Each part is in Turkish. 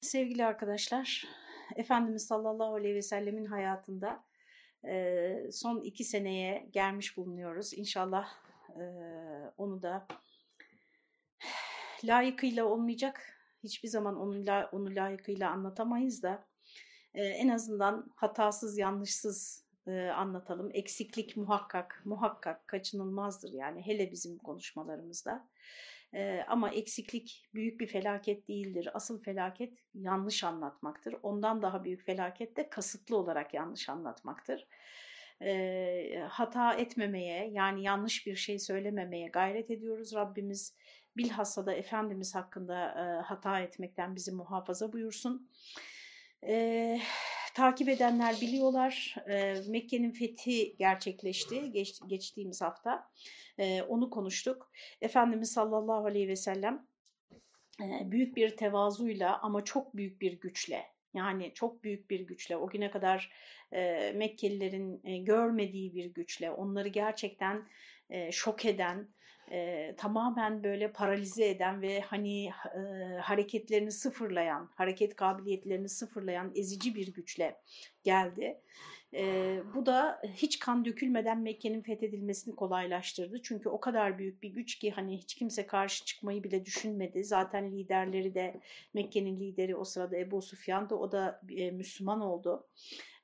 Sevgili arkadaşlar, Efendimiz sallallahu aleyhi ve sellemin hayatında e, son iki seneye gelmiş bulunuyoruz. İnşallah e, onu da layıkıyla olmayacak, hiçbir zaman onu, onu layıkıyla anlatamayız da e, en azından hatasız, yanlışsız anlatalım. Eksiklik muhakkak, muhakkak kaçınılmazdır yani hele bizim konuşmalarımızda. E, ama eksiklik büyük bir felaket değildir. Asıl felaket yanlış anlatmaktır. Ondan daha büyük felaket de kasıtlı olarak yanlış anlatmaktır. E, hata etmemeye yani yanlış bir şey söylememeye gayret ediyoruz. Rabbimiz bilhassa da Efendimiz hakkında e, hata etmekten bizi muhafaza buyursun. E, takip edenler biliyorlar e, Mekke'nin fethi gerçekleşti geç, geçtiğimiz hafta e, onu konuştuk. Efendimiz sallallahu aleyhi ve sellem e, büyük bir tevazuyla ama çok büyük bir güçle yani çok büyük bir güçle o güne kadar e, Mekkelilerin e, görmediği bir güçle onları gerçekten e, şok eden e, tamamen böyle paralize eden ve hani e, hareketlerini sıfırlayan, hareket kabiliyetlerini sıfırlayan ezici bir güçle geldi. E, bu da hiç kan dökülmeden Mekke'nin fethedilmesini kolaylaştırdı. Çünkü o kadar büyük bir güç ki hani hiç kimse karşı çıkmayı bile düşünmedi. Zaten liderleri de Mekke'nin lideri o sırada Ebu Sufyan'dı. O da e, Müslüman oldu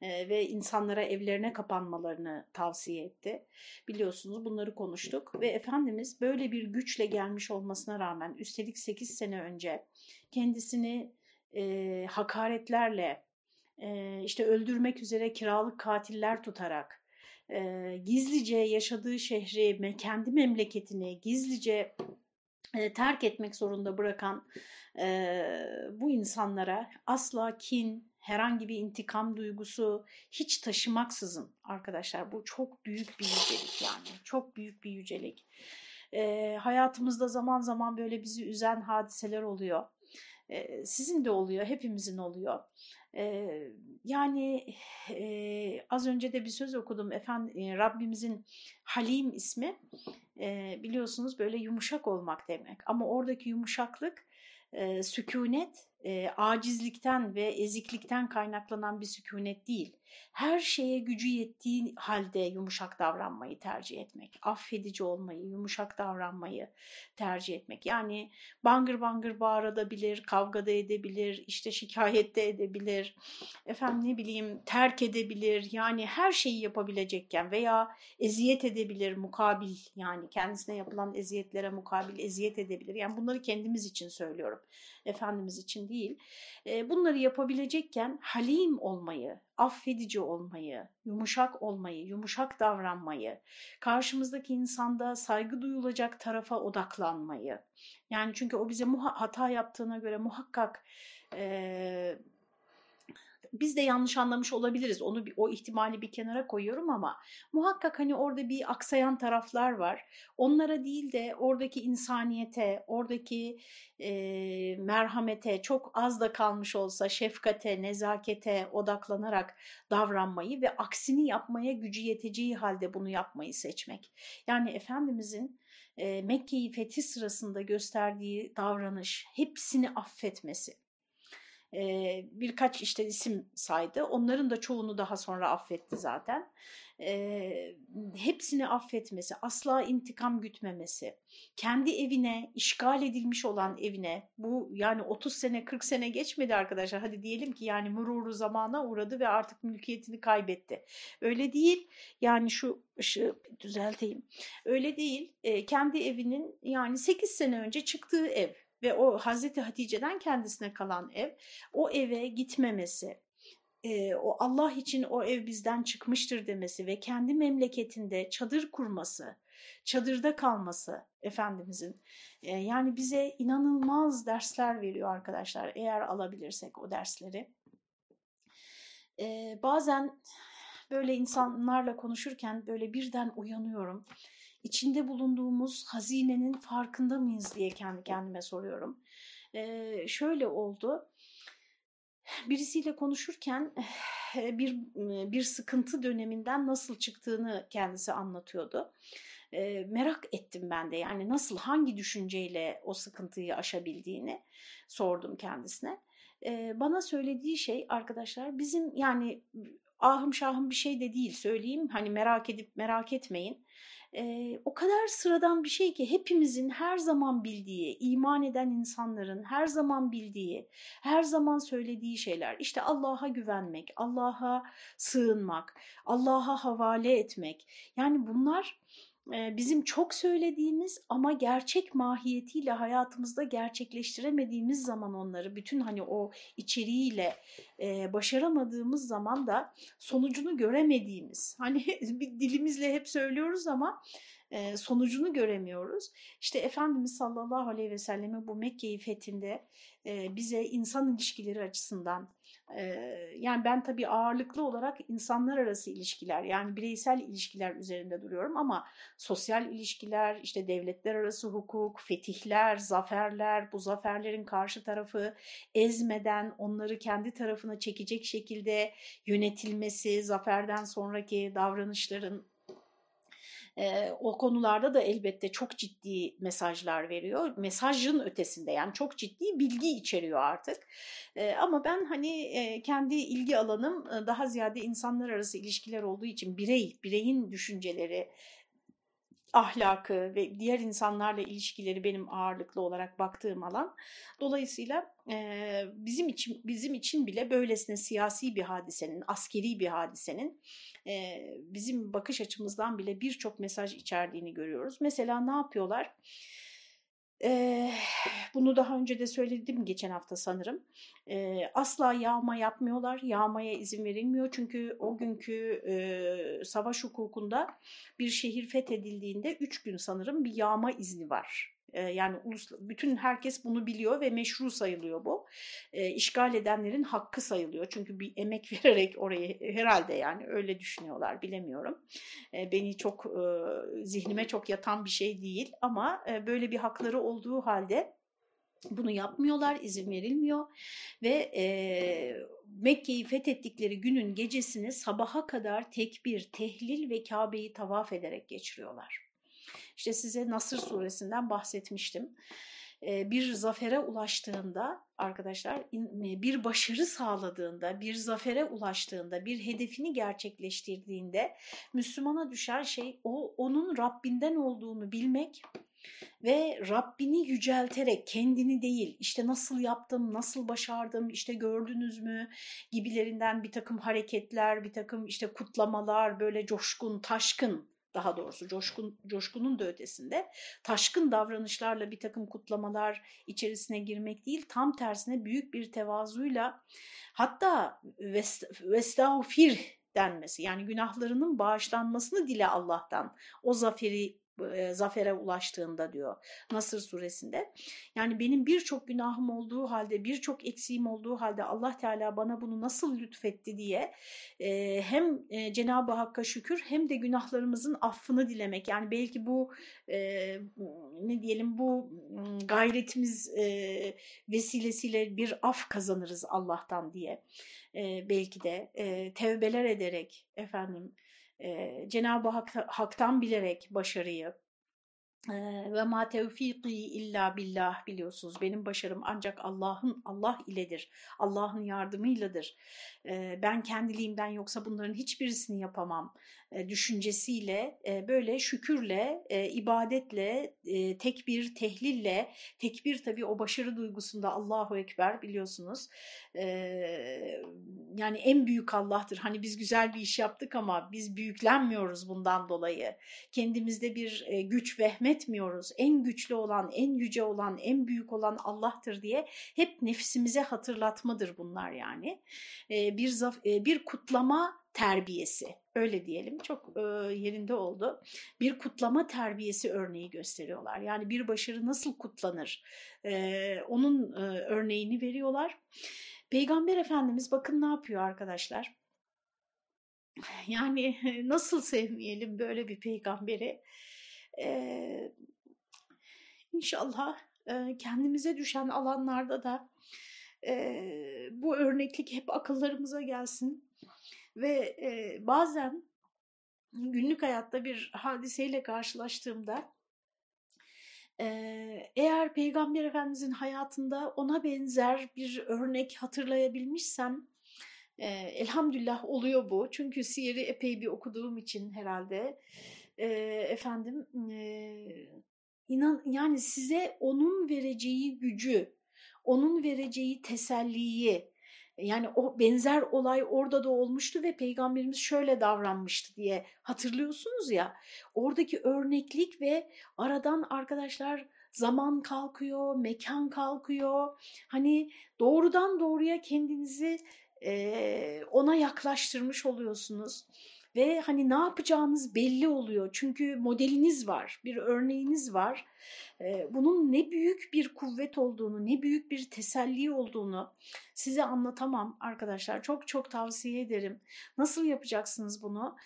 ve insanlara evlerine kapanmalarını tavsiye etti. Biliyorsunuz bunları konuştuk ve Efendimiz böyle bir güçle gelmiş olmasına rağmen üstelik 8 sene önce kendisini e, hakaretlerle e, işte öldürmek üzere kiralık katiller tutarak e, gizlice yaşadığı şehri, kendi memleketini gizlice e, terk etmek zorunda bırakan e, bu insanlara asla kin, herhangi bir intikam duygusu hiç taşımaksızın arkadaşlar bu çok büyük bir yücelik yani çok büyük bir yücelik. E, hayatımızda zaman zaman böyle bizi üzen hadiseler oluyor. E, sizin de oluyor, hepimizin oluyor. E, yani e, az önce de bir söz okudum efendim e, Rabbimizin Halim ismi e, biliyorsunuz böyle yumuşak olmak demek ama oradaki yumuşaklık e, sükunet e, acizlikten ve eziklikten kaynaklanan bir sükunet değil. Her şeye gücü yettiği halde yumuşak davranmayı tercih etmek, affedici olmayı, yumuşak davranmayı tercih etmek. Yani bangır bangır bağırabilir, kavgada edebilir, işte şikayette edebilir, efendim ne bileyim terk edebilir. Yani her şeyi yapabilecekken veya eziyet edebilir mukabil yani kendisine yapılan eziyetlere mukabil eziyet edebilir. Yani bunları kendimiz için söylüyorum. Efendimiz için değil. Bunları yapabilecekken halim olmayı, affedici olmayı, yumuşak olmayı, yumuşak davranmayı, karşımızdaki insanda saygı duyulacak tarafa odaklanmayı. Yani çünkü o bize hata yaptığına göre muhakkak e, biz de yanlış anlamış olabiliriz. Onu o ihtimali bir kenara koyuyorum ama muhakkak hani orada bir aksayan taraflar var. Onlara değil de oradaki insaniyete, oradaki e, merhamete çok az da kalmış olsa şefkate, nezakete odaklanarak davranmayı ve aksini yapmaya gücü yeteceği halde bunu yapmayı seçmek. Yani Efendimizin e, Mekke'yi fethi sırasında gösterdiği davranış hepsini affetmesi e, birkaç işte isim saydı. Onların da çoğunu daha sonra affetti zaten. E, hepsini affetmesi, asla intikam gütmemesi, kendi evine, işgal edilmiş olan evine, bu yani 30 sene 40 sene geçmedi arkadaşlar. Hadi diyelim ki yani mururu zamana uğradı ve artık mülkiyetini kaybetti. Öyle değil. Yani şu ışığı düzelteyim. Öyle değil. E, kendi evinin yani 8 sene önce çıktığı ev ve o Hazreti Hatice'den kendisine kalan ev, o eve gitmemesi, e, o Allah için o ev bizden çıkmıştır demesi ve kendi memleketinde çadır kurması, çadırda kalması Efendimizin e, yani bize inanılmaz dersler veriyor arkadaşlar eğer alabilirsek o dersleri. E, bazen böyle insanlarla konuşurken böyle birden uyanıyorum içinde bulunduğumuz hazinenin farkında mıyız diye kendi kendime soruyorum. Ee, şöyle oldu. Birisiyle konuşurken eh, bir bir sıkıntı döneminden nasıl çıktığını kendisi anlatıyordu. E, merak ettim ben de yani nasıl hangi düşünceyle o sıkıntıyı aşabildiğini sordum kendisine. e, bana söylediği şey arkadaşlar bizim yani ahım şahım bir şey de değil söyleyeyim hani merak edip merak etmeyin. Ee, o kadar sıradan bir şey ki hepimizin her zaman bildiği, iman eden insanların her zaman bildiği, her zaman söylediği şeyler. İşte Allah'a güvenmek, Allah'a sığınmak, Allah'a havale etmek. Yani bunlar bizim çok söylediğimiz ama gerçek mahiyetiyle hayatımızda gerçekleştiremediğimiz zaman onları bütün hani o içeriğiyle başaramadığımız zaman da sonucunu göremediğimiz hani bir dilimizle hep söylüyoruz ama sonucunu göremiyoruz. İşte Efendimiz sallallahu aleyhi ve selleme bu Mekke'yi fethinde bize insan ilişkileri açısından yani ben tabii ağırlıklı olarak insanlar arası ilişkiler yani bireysel ilişkiler üzerinde duruyorum ama sosyal ilişkiler, işte devletler arası hukuk, fetihler, zaferler, bu zaferlerin karşı tarafı ezmeden onları kendi tarafına çekecek şekilde yönetilmesi, zaferden sonraki davranışların e, o konularda da elbette çok ciddi mesajlar veriyor. Mesajın ötesinde yani çok ciddi bilgi içeriyor artık. E, ama ben hani e, kendi ilgi alanım e, daha ziyade insanlar arası ilişkiler olduğu için birey, bireyin düşünceleri, ahlakı ve diğer insanlarla ilişkileri benim ağırlıklı olarak baktığım alan. Dolayısıyla e, bizim için bizim için bile böylesine siyasi bir hadisenin, askeri bir hadisenin e, bizim bakış açımızdan bile birçok mesaj içerdiğini görüyoruz. Mesela ne yapıyorlar? Ee, bunu daha önce de söyledim geçen hafta sanırım. Ee, asla yağma yapmıyorlar. Yağmaya izin verilmiyor. Çünkü o günkü e, savaş hukukunda bir şehir fethedildiğinde üç gün sanırım bir yağma izni var yani ulus, bütün herkes bunu biliyor ve meşru sayılıyor bu. E, işgal edenlerin hakkı sayılıyor. Çünkü bir emek vererek orayı herhalde yani öyle düşünüyorlar bilemiyorum. E, beni çok e, zihnime çok yatan bir şey değil ama e, böyle bir hakları olduğu halde bunu yapmıyorlar, izin verilmiyor ve e, Mekke'yi fethettikleri günün gecesini sabaha kadar tekbir, tehlil ve Kabe'yi tavaf ederek geçiriyorlar. İşte size Nasır suresinden bahsetmiştim. Bir zafere ulaştığında arkadaşlar bir başarı sağladığında, bir zafere ulaştığında, bir hedefini gerçekleştirdiğinde Müslümana düşen şey o onun Rabbinden olduğunu bilmek ve Rabbini yücelterek kendini değil işte nasıl yaptım, nasıl başardım, işte gördünüz mü gibilerinden bir takım hareketler, bir takım işte kutlamalar böyle coşkun, taşkın daha doğrusu coşkun, coşkunun da ötesinde taşkın davranışlarla bir takım kutlamalar içerisine girmek değil tam tersine büyük bir tevazuyla hatta vestağfir denmesi yani günahlarının bağışlanmasını dile Allah'tan o zaferi e, zafere ulaştığında diyor Nasır suresinde. Yani benim birçok günahım olduğu halde, birçok eksiğim olduğu halde Allah Teala bana bunu nasıl lütfetti diye e, hem e, Cenab-ı Hakk'a şükür hem de günahlarımızın affını dilemek. Yani belki bu e, ne diyelim bu gayretimiz e, vesilesiyle bir af kazanırız Allah'tan diye. E, belki de e, tevbeler ederek efendim e, Cenab-ı Hak, Hak'tan bilerek başarıyı ve ma tevfiki illa billah biliyorsunuz benim başarım ancak Allah'ın Allah iledir Allah'ın yardımıyladır ben kendiliğimden yoksa bunların hiçbirisini yapamam düşüncesiyle böyle şükürle, ibadetle, tekbir, tehlille, tekbir tabii o başarı duygusunda Allahu Ekber biliyorsunuz. Yani en büyük Allah'tır. Hani biz güzel bir iş yaptık ama biz büyüklenmiyoruz bundan dolayı. Kendimizde bir güç vehmetmiyoruz. En güçlü olan, en yüce olan, en büyük olan Allah'tır diye hep nefsimize hatırlatmadır bunlar yani. Bir, bir kutlama terbiyesi öyle diyelim çok e, yerinde oldu. Bir kutlama terbiyesi örneği gösteriyorlar. Yani bir başarı nasıl kutlanır e, onun e, örneğini veriyorlar. Peygamber Efendimiz bakın ne yapıyor arkadaşlar. Yani nasıl sevmeyelim böyle bir peygamberi. E, inşallah e, kendimize düşen alanlarda da e, bu örneklik hep akıllarımıza gelsin ve e, bazen günlük hayatta bir hadiseyle karşılaştığımda Ee, eğer Peygamber Efendimizin hayatında ona benzer bir örnek hatırlayabilmişsem elhamdülillah oluyor bu. Çünkü Siyer'i epey bir okuduğum için herhalde e, efendim e, inan yani size onun vereceği gücü, onun vereceği teselliyi yani o benzer olay orada da olmuştu ve peygamberimiz şöyle davranmıştı diye hatırlıyorsunuz ya. Oradaki örneklik ve aradan arkadaşlar zaman kalkıyor, mekan kalkıyor. Hani doğrudan doğruya kendinizi ona yaklaştırmış oluyorsunuz. Ve hani ne yapacağınız belli oluyor. Çünkü modeliniz var, bir örneğiniz var. Bunun ne büyük bir kuvvet olduğunu, ne büyük bir teselli olduğunu size anlatamam arkadaşlar. Çok çok tavsiye ederim. Nasıl yapacaksınız bunu?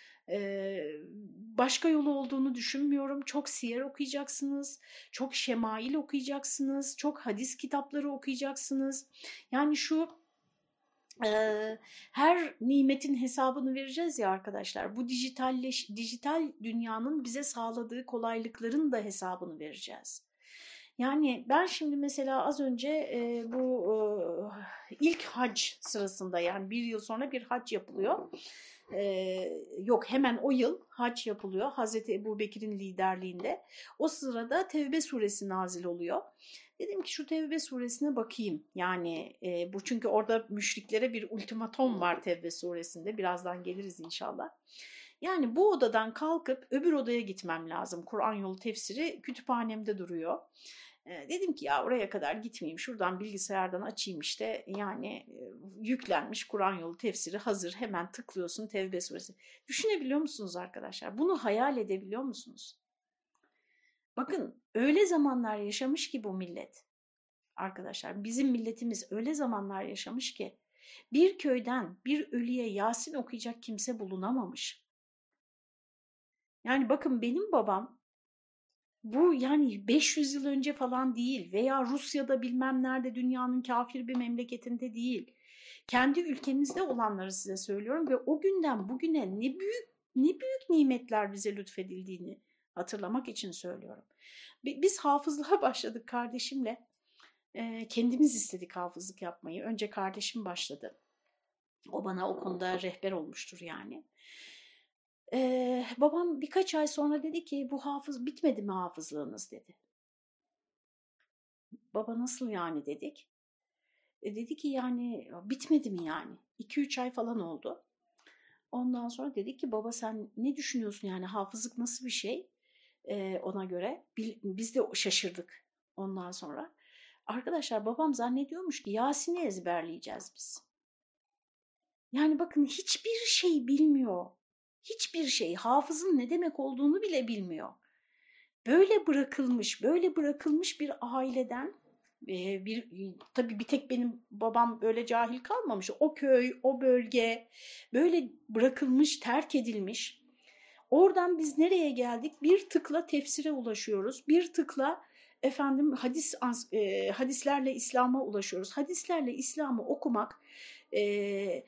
başka yolu olduğunu düşünmüyorum. Çok siyer okuyacaksınız, çok şemail okuyacaksınız, çok hadis kitapları okuyacaksınız. Yani şu her nimetin hesabını vereceğiz ya arkadaşlar. Bu dijitalleş, dijital dünyanın bize sağladığı kolaylıkların da hesabını vereceğiz. Yani ben şimdi mesela az önce e, bu e, ilk hac sırasında yani bir yıl sonra bir hac yapılıyor. E, yok hemen o yıl hac yapılıyor Hazreti Ebu Bekir'in liderliğinde. O sırada Tevbe suresi nazil oluyor. Dedim ki şu Tevbe suresine bakayım. Yani e, bu çünkü orada müşriklere bir ultimatom var Tevbe suresinde. Birazdan geliriz inşallah. Yani bu odadan kalkıp öbür odaya gitmem lazım. Kur'an yolu tefsiri kütüphanemde duruyor. E, dedim ki ya oraya kadar gitmeyeyim. Şuradan bilgisayardan açayım işte. Yani e, yüklenmiş Kur'an yolu tefsiri hazır. Hemen tıklıyorsun Tevbe suresi. Düşünebiliyor musunuz arkadaşlar? Bunu hayal edebiliyor musunuz? Bakın öyle zamanlar yaşamış ki bu millet arkadaşlar bizim milletimiz öyle zamanlar yaşamış ki bir köyden bir ölüye Yasin okuyacak kimse bulunamamış. Yani bakın benim babam bu yani 500 yıl önce falan değil veya Rusya'da bilmem nerede dünyanın kafir bir memleketinde değil. Kendi ülkemizde olanları size söylüyorum ve o günden bugüne ne büyük ne büyük nimetler bize lütfedildiğini hatırlamak için söylüyorum. Biz hafızlığa başladık kardeşimle. kendimiz istedik hafızlık yapmayı. Önce kardeşim başladı. O bana o konuda rehber olmuştur yani. Ee, babam birkaç ay sonra dedi ki bu hafız bitmedi mi hafızlığınız dedi. Baba nasıl yani dedik. E, dedi ki yani bitmedi mi yani? 2-3 ay falan oldu. Ondan sonra dedi ki baba sen ne düşünüyorsun yani hafızlık nasıl bir şey? E, ona göre. Biz de şaşırdık ondan sonra. Arkadaşlar babam zannediyormuş ki Yasin'i ezberleyeceğiz biz. Yani bakın hiçbir şey bilmiyor. Hiçbir şey hafızın ne demek olduğunu bile bilmiyor. Böyle bırakılmış, böyle bırakılmış bir aileden bir tabii bir tek benim babam böyle cahil kalmamış. O köy, o bölge böyle bırakılmış, terk edilmiş Oradan biz nereye geldik? Bir tıkla tefsire ulaşıyoruz. Bir tıkla efendim hadis e, hadislerle İslam'a ulaşıyoruz. Hadislerle İslam'ı okumak e,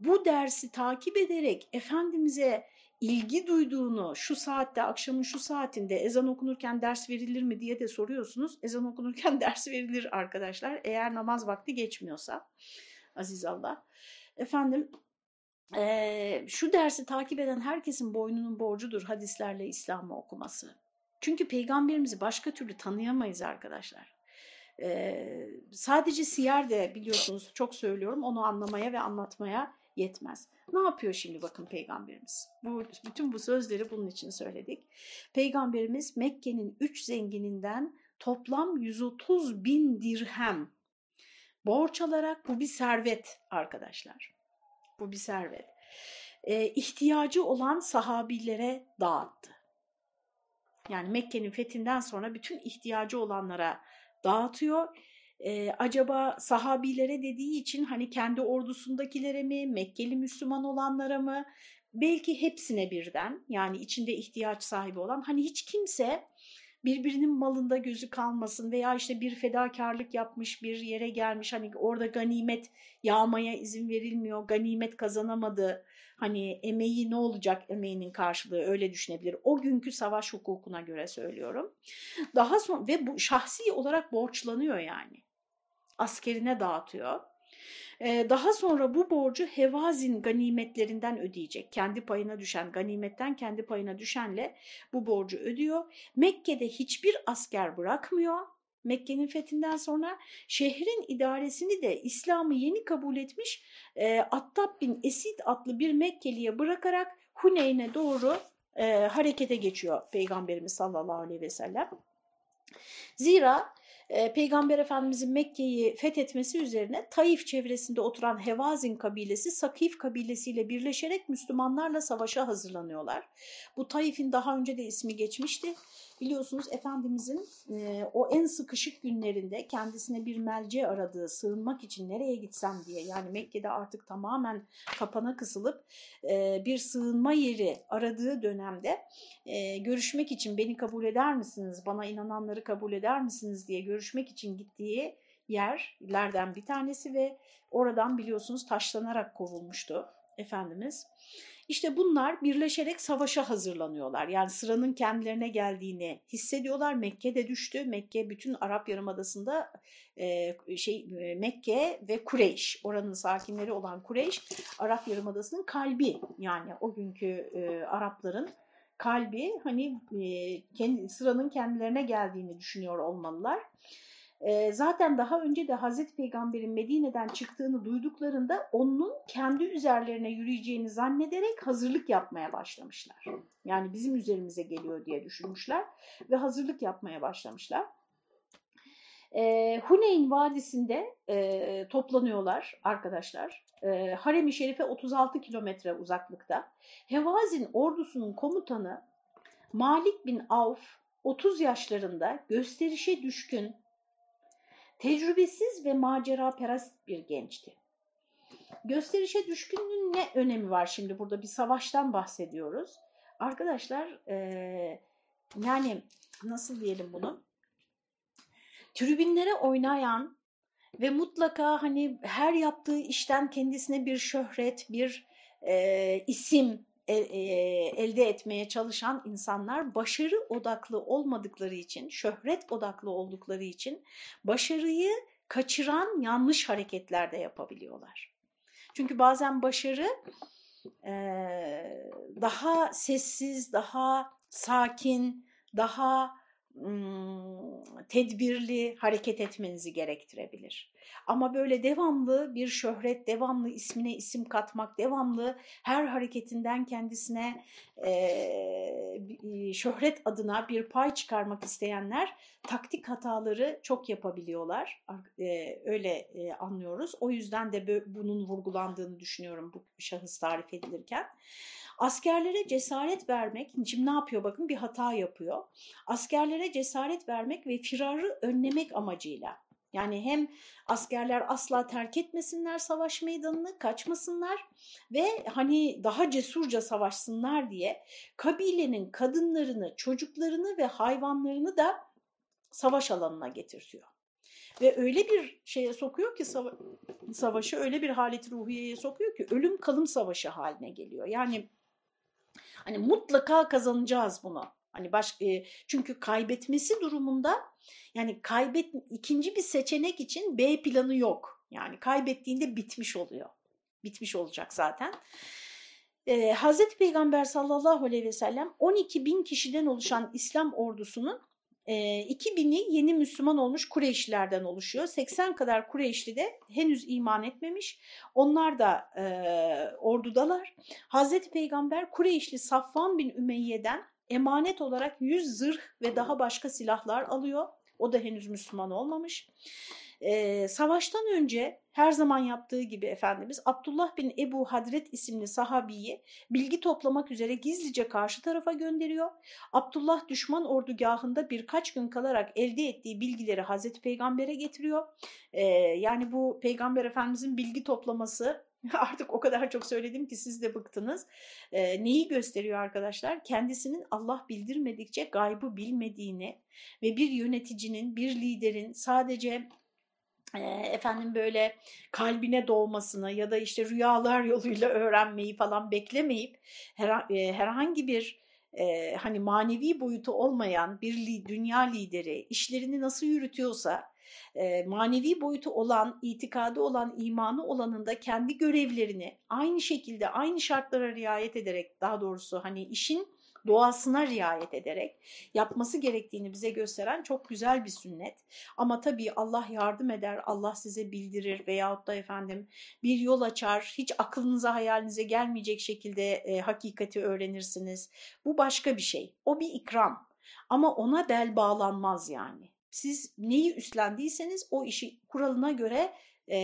bu dersi takip ederek Efendimiz'e ilgi duyduğunu şu saatte akşamın şu saatinde ezan okunurken ders verilir mi diye de soruyorsunuz. Ezan okunurken ders verilir arkadaşlar eğer namaz vakti geçmiyorsa aziz Allah. Efendim e, şu dersi takip eden herkesin boynunun borcudur hadislerle İslam'ı okuması. Çünkü peygamberimizi başka türlü tanıyamayız arkadaşlar. Ee, sadece siyer de biliyorsunuz çok söylüyorum onu anlamaya ve anlatmaya yetmez. Ne yapıyor şimdi bakın peygamberimiz? Bu, bütün bu sözleri bunun için söyledik. Peygamberimiz Mekke'nin üç zengininden toplam 130 bin dirhem borç alarak bu bir servet arkadaşlar. Bu bir servet. E, ihtiyacı olan sahabilere dağıttı. Yani Mekke'nin fethinden sonra bütün ihtiyacı olanlara dağıtıyor. Ee, acaba sahabilere dediği için hani kendi ordusundakilere mi, Mekkeli Müslüman olanlara mı, belki hepsine birden yani içinde ihtiyaç sahibi olan hani hiç kimse birbirinin malında gözü kalmasın veya işte bir fedakarlık yapmış bir yere gelmiş hani orada ganimet yağmaya izin verilmiyor, ganimet kazanamadı. Hani emeği ne olacak emeğinin karşılığı öyle düşünebilir. O günkü savaş hukukuna göre söylüyorum. Daha sonra ve bu şahsi olarak borçlanıyor yani. Askerine dağıtıyor. Daha sonra bu borcu Hevazin ganimetlerinden ödeyecek. Kendi payına düşen ganimetten kendi payına düşenle bu borcu ödüyor. Mekke'de hiçbir asker bırakmıyor. Mekke'nin fethinden sonra şehrin idaresini de İslam'ı yeni kabul etmiş e, Attab bin Esid adlı bir Mekkeliye bırakarak Huneyn'e doğru e, harekete geçiyor Peygamberimiz sallallahu aleyhi ve sellem. Zira e, Peygamber Efendimizin Mekke'yi fethetmesi üzerine Taif çevresinde oturan Hevazin kabilesi Sakif kabilesiyle birleşerek Müslümanlarla savaşa hazırlanıyorlar. Bu Taif'in daha önce de ismi geçmişti. Biliyorsunuz Efendimizin e, o en sıkışık günlerinde kendisine bir melce aradığı, sığınmak için nereye gitsem diye yani Mekke'de artık tamamen kapana kısılıp e, bir sığınma yeri aradığı dönemde e, görüşmek için beni kabul eder misiniz, bana inananları kabul eder misiniz diye görüşmek için gittiği yerlerden bir tanesi ve oradan biliyorsunuz taşlanarak kovulmuştu Efendimiz. İşte bunlar birleşerek savaşa hazırlanıyorlar. Yani sıranın kendilerine geldiğini hissediyorlar. Mekke de düştü. Mekke bütün Arap Yarımadası'nda e, şey e, Mekke ve Kureyş, oranın sakinleri olan Kureyş, Arap Yarımadası'nın kalbi. Yani o günkü e, Arapların kalbi hani e, kendi, sıranın kendilerine geldiğini düşünüyor olmalılar. E, zaten daha önce de Hazreti Peygamber'in Medine'den çıktığını duyduklarında onun kendi üzerlerine yürüyeceğini zannederek hazırlık yapmaya başlamışlar. Yani bizim üzerimize geliyor diye düşünmüşler ve hazırlık yapmaya başlamışlar. E, Huneyn Vadisi'nde e, toplanıyorlar arkadaşlar. E, Harem-i Şerif'e 36 kilometre uzaklıkta. Hevazin ordusunun komutanı Malik bin Avf 30 yaşlarında gösterişe düşkün, tecrübesiz ve macera perast bir gençti. Gösterişe düşkünlüğün ne önemi var şimdi burada bir savaştan bahsediyoruz. Arkadaşlar e, yani nasıl diyelim bunu? Tribünlere oynayan ve mutlaka hani her yaptığı işten kendisine bir şöhret, bir e, isim elde etmeye çalışan insanlar başarı odaklı olmadıkları için, şöhret odaklı oldukları için başarıyı kaçıran yanlış hareketler de yapabiliyorlar. Çünkü bazen başarı daha sessiz, daha sakin, daha tedbirli hareket etmenizi gerektirebilir. Ama böyle devamlı bir şöhret, devamlı ismine isim katmak, devamlı her hareketinden kendisine e, şöhret adına bir pay çıkarmak isteyenler taktik hataları çok yapabiliyorlar. E, öyle e, anlıyoruz. O yüzden de bunun vurgulandığını düşünüyorum bu şahıs tarif edilirken. Askerlere cesaret vermek, şimdi ne yapıyor bakın bir hata yapıyor. Askerlere cesaret vermek ve firarı önlemek amacıyla. Yani hem askerler asla terk etmesinler savaş meydanını, kaçmasınlar ve hani daha cesurca savaşsınlar diye kabilenin kadınlarını, çocuklarını ve hayvanlarını da savaş alanına getirtiyor. Ve öyle bir şeye sokuyor ki savaşı öyle bir halet ruhiyeye sokuyor ki ölüm kalım savaşı haline geliyor. Yani Hani mutlaka kazanacağız bunu. Hani başka e, çünkü kaybetmesi durumunda yani kaybet ikinci bir seçenek için B planı yok. Yani kaybettiğinde bitmiş oluyor. Bitmiş olacak zaten. Ee, Hazreti Peygamber sallallahu aleyhi ve sellem 12 bin kişiden oluşan İslam ordusunun e, 2000'i yeni Müslüman olmuş Kureyşlilerden oluşuyor. 80 kadar Kureyşli de henüz iman etmemiş. Onlar da e, ordudalar. Hazreti Peygamber Kureyşli Safvan bin Ümeyye'den emanet olarak 100 zırh ve daha başka silahlar alıyor. O da henüz Müslüman olmamış. E, savaştan önce her zaman yaptığı gibi Efendimiz Abdullah bin Ebu Hadret isimli sahabiyi bilgi toplamak üzere gizlice karşı tarafa gönderiyor. Abdullah düşman ordugahında birkaç gün kalarak elde ettiği bilgileri Hazreti Peygamber'e getiriyor. E, yani bu Peygamber Efendimizin bilgi toplaması artık o kadar çok söyledim ki siz de bıktınız. E, neyi gösteriyor arkadaşlar? Kendisinin Allah bildirmedikçe gaybı bilmediğini ve bir yöneticinin, bir liderin sadece efendim böyle kalbine doğmasını ya da işte rüyalar yoluyla öğrenmeyi falan beklemeyip her, herhangi bir hani manevi boyutu olmayan bir dünya lideri işlerini nasıl yürütüyorsa e, manevi boyutu olan, itikadı olan, imanı olanın da kendi görevlerini aynı şekilde, aynı şartlara riayet ederek daha doğrusu hani işin doğasına riayet ederek yapması gerektiğini bize gösteren çok güzel bir sünnet. Ama tabii Allah yardım eder, Allah size bildirir veyahut da efendim bir yol açar, hiç aklınıza hayalinize gelmeyecek şekilde e, hakikati öğrenirsiniz. Bu başka bir şey, o bir ikram ama ona bel bağlanmaz yani. Siz neyi üstlendiyseniz o işi kuralına göre e,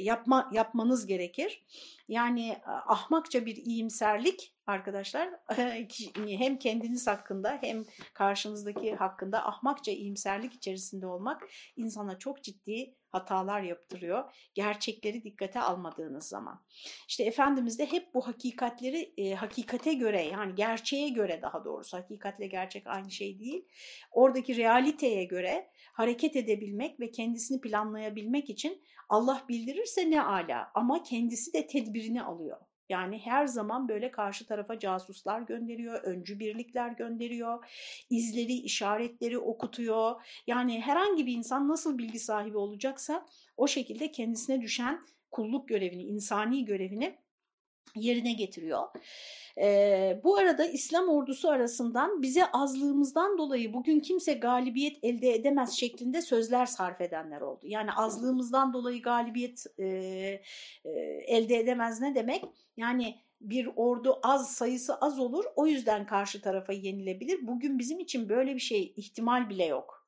yapma, yapmanız gerekir. Yani ahmakça bir iyimserlik arkadaşlar hem kendiniz hakkında hem karşınızdaki hakkında ahmakça iyimserlik içerisinde olmak insana çok ciddi hatalar yaptırıyor. Gerçekleri dikkate almadığınız zaman. İşte Efendimiz de hep bu hakikatleri e, hakikate göre yani gerçeğe göre daha doğrusu hakikatle gerçek aynı şey değil. Oradaki realiteye göre hareket edebilmek ve kendisini planlayabilmek için Allah bildirirse ne ala ama kendisi de tedbirini alıyor. Yani her zaman böyle karşı tarafa casuslar gönderiyor, öncü birlikler gönderiyor, izleri, işaretleri okutuyor. Yani herhangi bir insan nasıl bilgi sahibi olacaksa o şekilde kendisine düşen kulluk görevini, insani görevini yerine getiriyor. E, bu arada İslam ordusu arasından bize azlığımızdan dolayı bugün kimse galibiyet elde edemez şeklinde sözler sarf edenler oldu. Yani azlığımızdan dolayı galibiyet e, e, elde edemez ne demek? Yani bir ordu az sayısı az olur o yüzden karşı tarafa yenilebilir. Bugün bizim için böyle bir şey ihtimal bile yok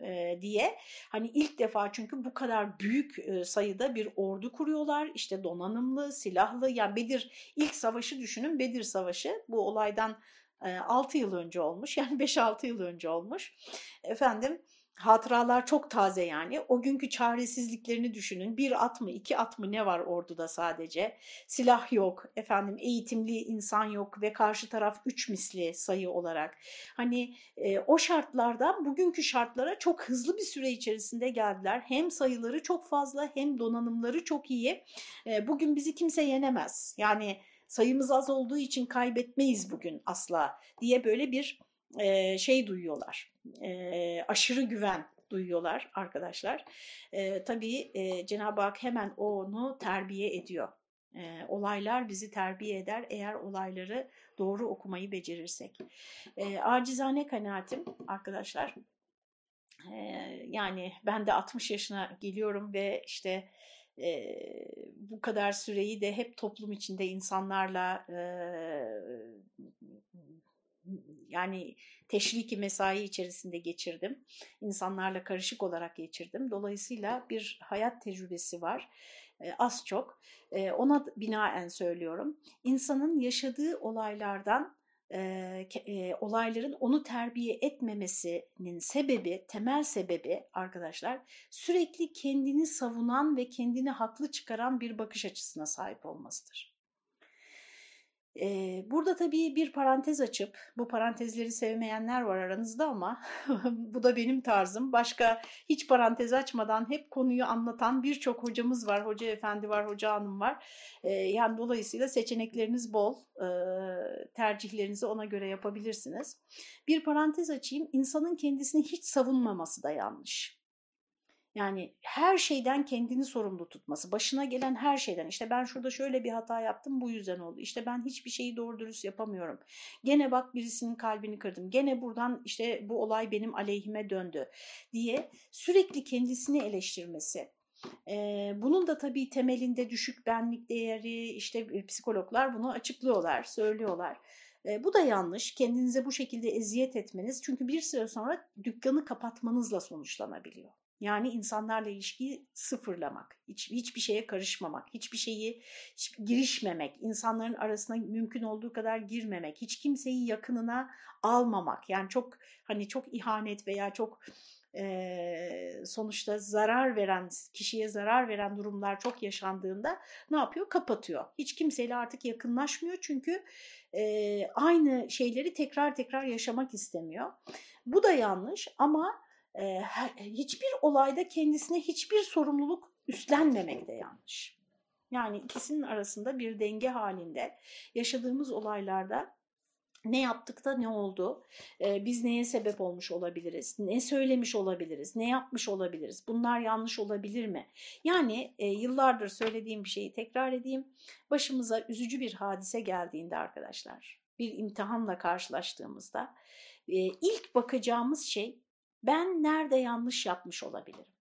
e, diye. Hani ilk defa çünkü bu kadar büyük e, sayıda bir ordu kuruyorlar. İşte donanımlı silahlı. Yani Bedir ilk savaşı düşünün. Bedir Savaşı bu olaydan e, 6 yıl önce olmuş. Yani 5-6 yıl önce olmuş. Efendim hatıralar çok taze yani. O günkü çaresizliklerini düşünün. Bir at mı, iki at mı ne var orduda sadece? Silah yok, efendim eğitimli insan yok ve karşı taraf üç misli sayı olarak. Hani e, o şartlardan bugünkü şartlara çok hızlı bir süre içerisinde geldiler. Hem sayıları çok fazla hem donanımları çok iyi. E, bugün bizi kimse yenemez. Yani sayımız az olduğu için kaybetmeyiz bugün asla diye böyle bir e, şey duyuyorlar, e, aşırı güven duyuyorlar arkadaşlar. E, tabii e, Cenab-ı Hak hemen onu terbiye ediyor. E, olaylar bizi terbiye eder eğer olayları doğru okumayı becerirsek. E, acizane kanaatim arkadaşlar, e, yani ben de 60 yaşına geliyorum ve işte e, bu kadar süreyi de hep toplum içinde insanlarla e, yani teşriki mesai içerisinde geçirdim. İnsanlarla karışık olarak geçirdim. Dolayısıyla bir hayat tecrübesi var. E, az çok. E, ona binaen söylüyorum. İnsanın yaşadığı olaylardan e, olayların onu terbiye etmemesinin sebebi, temel sebebi arkadaşlar sürekli kendini savunan ve kendini haklı çıkaran bir bakış açısına sahip olmasıdır. Burada tabii bir parantez açıp, bu parantezleri sevmeyenler var aranızda ama bu da benim tarzım. Başka hiç parantez açmadan hep konuyu anlatan birçok hocamız var, hoca efendi var, hoca hanım var. Yani dolayısıyla seçenekleriniz bol, tercihlerinizi ona göre yapabilirsiniz. Bir parantez açayım, insanın kendisini hiç savunmaması da yanlış. Yani her şeyden kendini sorumlu tutması, başına gelen her şeyden. İşte ben şurada şöyle bir hata yaptım bu yüzden oldu. İşte ben hiçbir şeyi doğru dürüst yapamıyorum. Gene bak birisinin kalbini kırdım. Gene buradan işte bu olay benim aleyhime döndü diye sürekli kendisini eleştirmesi. Ee, bunun da tabii temelinde düşük benlik değeri işte psikologlar bunu açıklıyorlar, söylüyorlar. E, bu da yanlış. Kendinize bu şekilde eziyet etmeniz çünkü bir süre sonra dükkanı kapatmanızla sonuçlanabiliyor. Yani insanlarla ilişkiyi sıfırlamak, hiç, hiçbir şeye karışmamak, hiçbir şeyi hiç girişmemek, insanların arasına mümkün olduğu kadar girmemek, hiç kimseyi yakınına almamak. Yani çok hani çok ihanet veya çok e, sonuçta zarar veren, kişiye zarar veren durumlar çok yaşandığında ne yapıyor? Kapatıyor. Hiç kimseyle artık yakınlaşmıyor çünkü e, aynı şeyleri tekrar tekrar yaşamak istemiyor. Bu da yanlış ama e, hiçbir olayda kendisine hiçbir sorumluluk üstlenmemek de yanlış. Yani ikisinin arasında bir denge halinde yaşadığımız olaylarda ne yaptık da ne oldu? Ee, biz neye sebep olmuş olabiliriz? Ne söylemiş olabiliriz? Ne yapmış olabiliriz? Bunlar yanlış olabilir mi? Yani e, yıllardır söylediğim bir şeyi tekrar edeyim. Başımıza üzücü bir hadise geldiğinde arkadaşlar, bir imtihanla karşılaştığımızda e, ilk bakacağımız şey ben nerede yanlış yapmış olabilirim?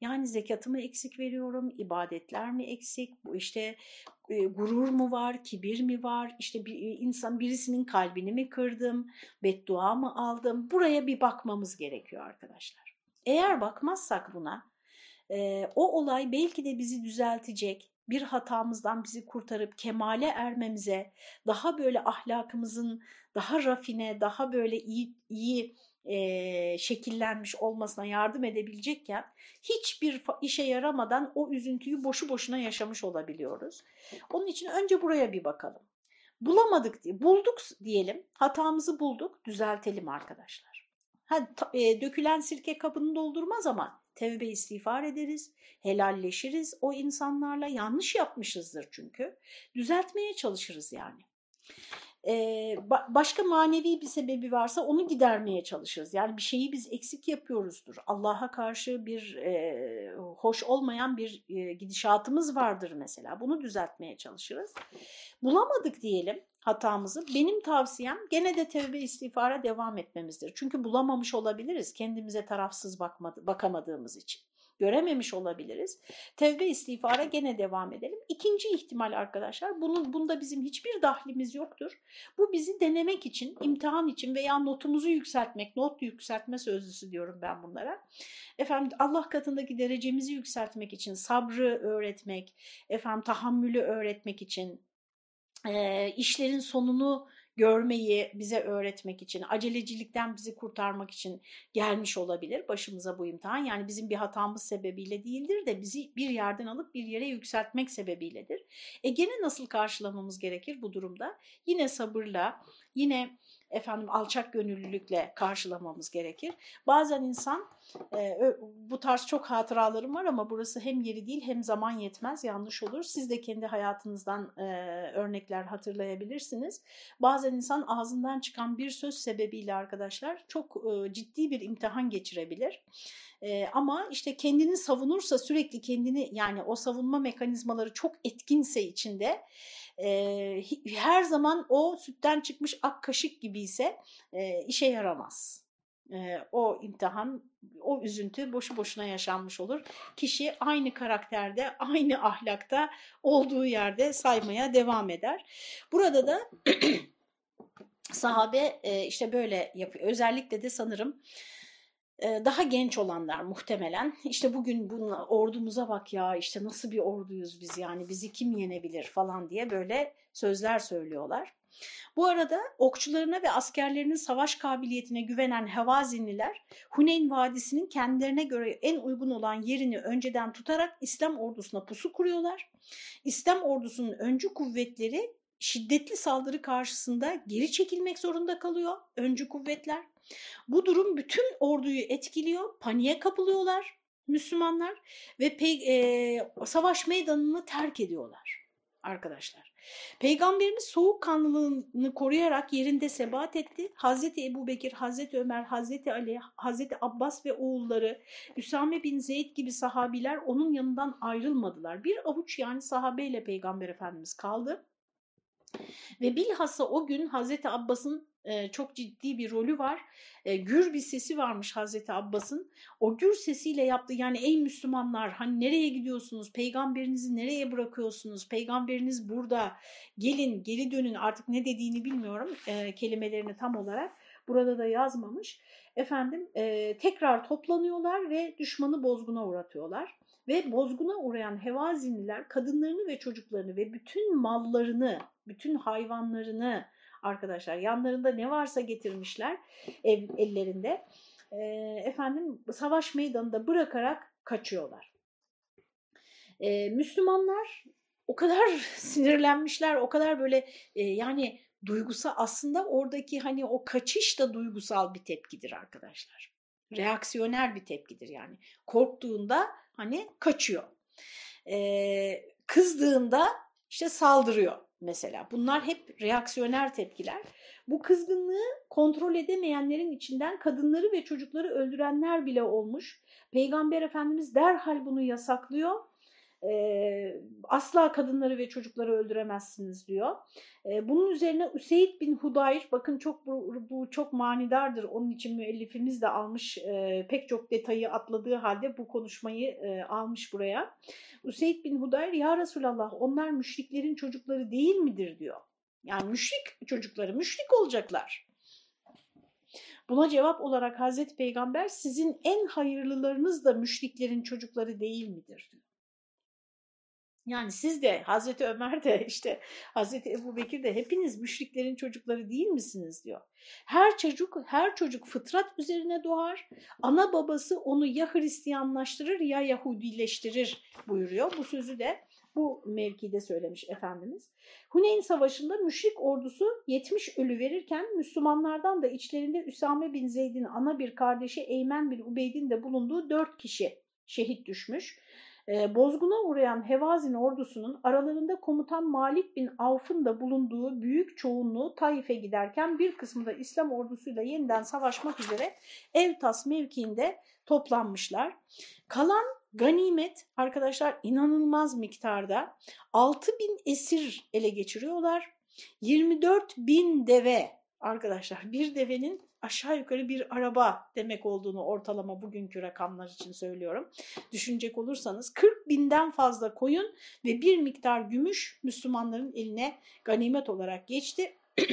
Yani zekatımı eksik veriyorum, ibadetler mi eksik, bu işte e, gurur mu var, kibir mi var, işte bir insan birisinin kalbini mi kırdım, beddua mı aldım? Buraya bir bakmamız gerekiyor arkadaşlar. Eğer bakmazsak buna, e, o olay belki de bizi düzeltecek, bir hatamızdan bizi kurtarıp kemale ermemize, daha böyle ahlakımızın daha rafine, daha böyle iyi, iyi e, şekillenmiş olmasına yardım edebilecekken hiçbir işe yaramadan o üzüntüyü boşu boşuna yaşamış olabiliyoruz. Onun için önce buraya bir bakalım. Bulamadık diye, bulduk diyelim, hatamızı bulduk, düzeltelim arkadaşlar. Ha, e, dökülen sirke kabını doldurmaz ama tevbe istiğfar ederiz, helalleşiriz o insanlarla, yanlış yapmışızdır çünkü. Düzeltmeye çalışırız yani e, başka manevi bir sebebi varsa onu gidermeye çalışırız. Yani bir şeyi biz eksik yapıyoruzdur. Allah'a karşı bir e, hoş olmayan bir e, gidişatımız vardır mesela. Bunu düzeltmeye çalışırız. Bulamadık diyelim hatamızı. Benim tavsiyem gene de tevbe istiğfara devam etmemizdir. Çünkü bulamamış olabiliriz kendimize tarafsız bakmadı, bakamadığımız için görememiş olabiliriz. Tevbe istiğfara gene devam edelim. İkinci ihtimal arkadaşlar bunun bunda bizim hiçbir dahlimiz yoktur. Bu bizi denemek için, imtihan için veya notumuzu yükseltmek, not yükseltme sözlüsü diyorum ben bunlara. Efendim Allah katındaki derecemizi yükseltmek için, sabrı öğretmek, efendim tahammülü öğretmek için, işlerin sonunu görmeyi bize öğretmek için, acelecilikten bizi kurtarmak için gelmiş olabilir başımıza bu imtihan. Yani bizim bir hatamız sebebiyle değildir de bizi bir yerden alıp bir yere yükseltmek sebebiyledir. E gene nasıl karşılamamız gerekir bu durumda? Yine sabırla, yine efendim alçak gönüllülükle karşılamamız gerekir. Bazen insan e, bu tarz çok hatıralarım var ama burası hem yeri değil hem zaman yetmez yanlış olur. Siz de kendi hayatınızdan e, örnekler hatırlayabilirsiniz. Bazen insan ağzından çıkan bir söz sebebiyle arkadaşlar çok e, ciddi bir imtihan geçirebilir. E, ama işte kendini savunursa sürekli kendini yani o savunma mekanizmaları çok etkinse içinde e, her zaman o sütten çıkmış ak kaşık gibi ise e, işe yaramaz. E, o imtihan, o üzüntü boşu boşuna yaşanmış olur. Kişi aynı karakterde, aynı ahlakta olduğu yerde saymaya devam eder. Burada da sahabe e, işte böyle yapıyor. Özellikle de sanırım daha genç olanlar muhtemelen işte bugün bununla, ordumuza bak ya işte nasıl bir orduyuz biz yani bizi kim yenebilir falan diye böyle sözler söylüyorlar. Bu arada okçularına ve askerlerinin savaş kabiliyetine güvenen Hevazinliler Huneyn Vadisi'nin kendilerine göre en uygun olan yerini önceden tutarak İslam ordusuna pusu kuruyorlar. İslam ordusunun öncü kuvvetleri şiddetli saldırı karşısında geri çekilmek zorunda kalıyor öncü kuvvetler. Bu durum bütün orduyu etkiliyor, paniğe kapılıyorlar Müslümanlar ve e, savaş meydanını terk ediyorlar arkadaşlar. Peygamberimiz soğukkanlılığını koruyarak yerinde sebat etti. Hazreti Ebu Bekir, Hazreti Ömer, Hazreti Ali, Hazreti Abbas ve oğulları Üsame bin Zeyd gibi sahabiler onun yanından ayrılmadılar. Bir avuç yani sahabeyle Peygamber Efendimiz kaldı. Ve bilhassa o gün Hazreti Abbas'ın çok ciddi bir rolü var. Gür bir sesi varmış Hazreti Abbas'ın. O gür sesiyle yaptı yani ey Müslümanlar hani nereye gidiyorsunuz? Peygamberinizi nereye bırakıyorsunuz? Peygamberiniz burada. Gelin geri dönün artık ne dediğini bilmiyorum kelimelerini tam olarak. burada da yazmamış. Efendim tekrar toplanıyorlar ve düşmanı bozguna uğratıyorlar. Ve bozguna uğrayan Hevazinliler kadınlarını ve çocuklarını ve bütün mallarını, bütün hayvanlarını arkadaşlar yanlarında ne varsa getirmişler ev, ellerinde. E, efendim savaş meydanında bırakarak kaçıyorlar. E, Müslümanlar o kadar sinirlenmişler, o kadar böyle e, yani duygusal aslında oradaki hani o kaçış da duygusal bir tepkidir arkadaşlar. Reaksiyoner bir tepkidir yani. Korktuğunda hani kaçıyor. Ee, kızdığında işte saldırıyor mesela. Bunlar hep reaksiyoner tepkiler. Bu kızgınlığı kontrol edemeyenlerin içinden kadınları ve çocukları öldürenler bile olmuş. Peygamber Efendimiz derhal bunu yasaklıyor asla kadınları ve çocukları öldüremezsiniz diyor. Bunun üzerine Üseyd bin Hudayr, bakın çok bu, bu çok manidardır. Onun için müellifimiz de almış pek çok detayı atladığı halde bu konuşmayı almış buraya. Üseyd bin Hudayr, ya Resulallah onlar müşriklerin çocukları değil midir diyor. Yani müşrik çocukları, müşrik olacaklar. Buna cevap olarak Hazreti Peygamber sizin en hayırlılarınız da müşriklerin çocukları değil midir diyor. Yani siz de Hazreti Ömer de işte Hazreti Ebu Bekir de hepiniz müşriklerin çocukları değil misiniz diyor. Her çocuk her çocuk fıtrat üzerine doğar. Ana babası onu ya Hristiyanlaştırır ya Yahudileştirir buyuruyor. Bu sözü de bu mevkide söylemiş Efendimiz. Huneyn Savaşı'nda müşrik ordusu 70 ölü verirken Müslümanlardan da içlerinde Üsame bin Zeyd'in ana bir kardeşi Eymen bin Ubeyd'in de bulunduğu 4 kişi şehit düşmüş. E, bozguna uğrayan Hevazin ordusunun aralarında komutan Malik bin Avf'ın da bulunduğu büyük çoğunluğu Taif'e giderken bir kısmı da İslam ordusuyla yeniden savaşmak üzere Evtas mevkiinde toplanmışlar. Kalan ganimet arkadaşlar inanılmaz miktarda 6 bin esir ele geçiriyorlar. 24 bin deve arkadaşlar bir devenin aşağı yukarı bir araba demek olduğunu ortalama bugünkü rakamlar için söylüyorum. Düşünecek olursanız 40 binden fazla koyun ve bir miktar gümüş Müslümanların eline ganimet olarak geçti.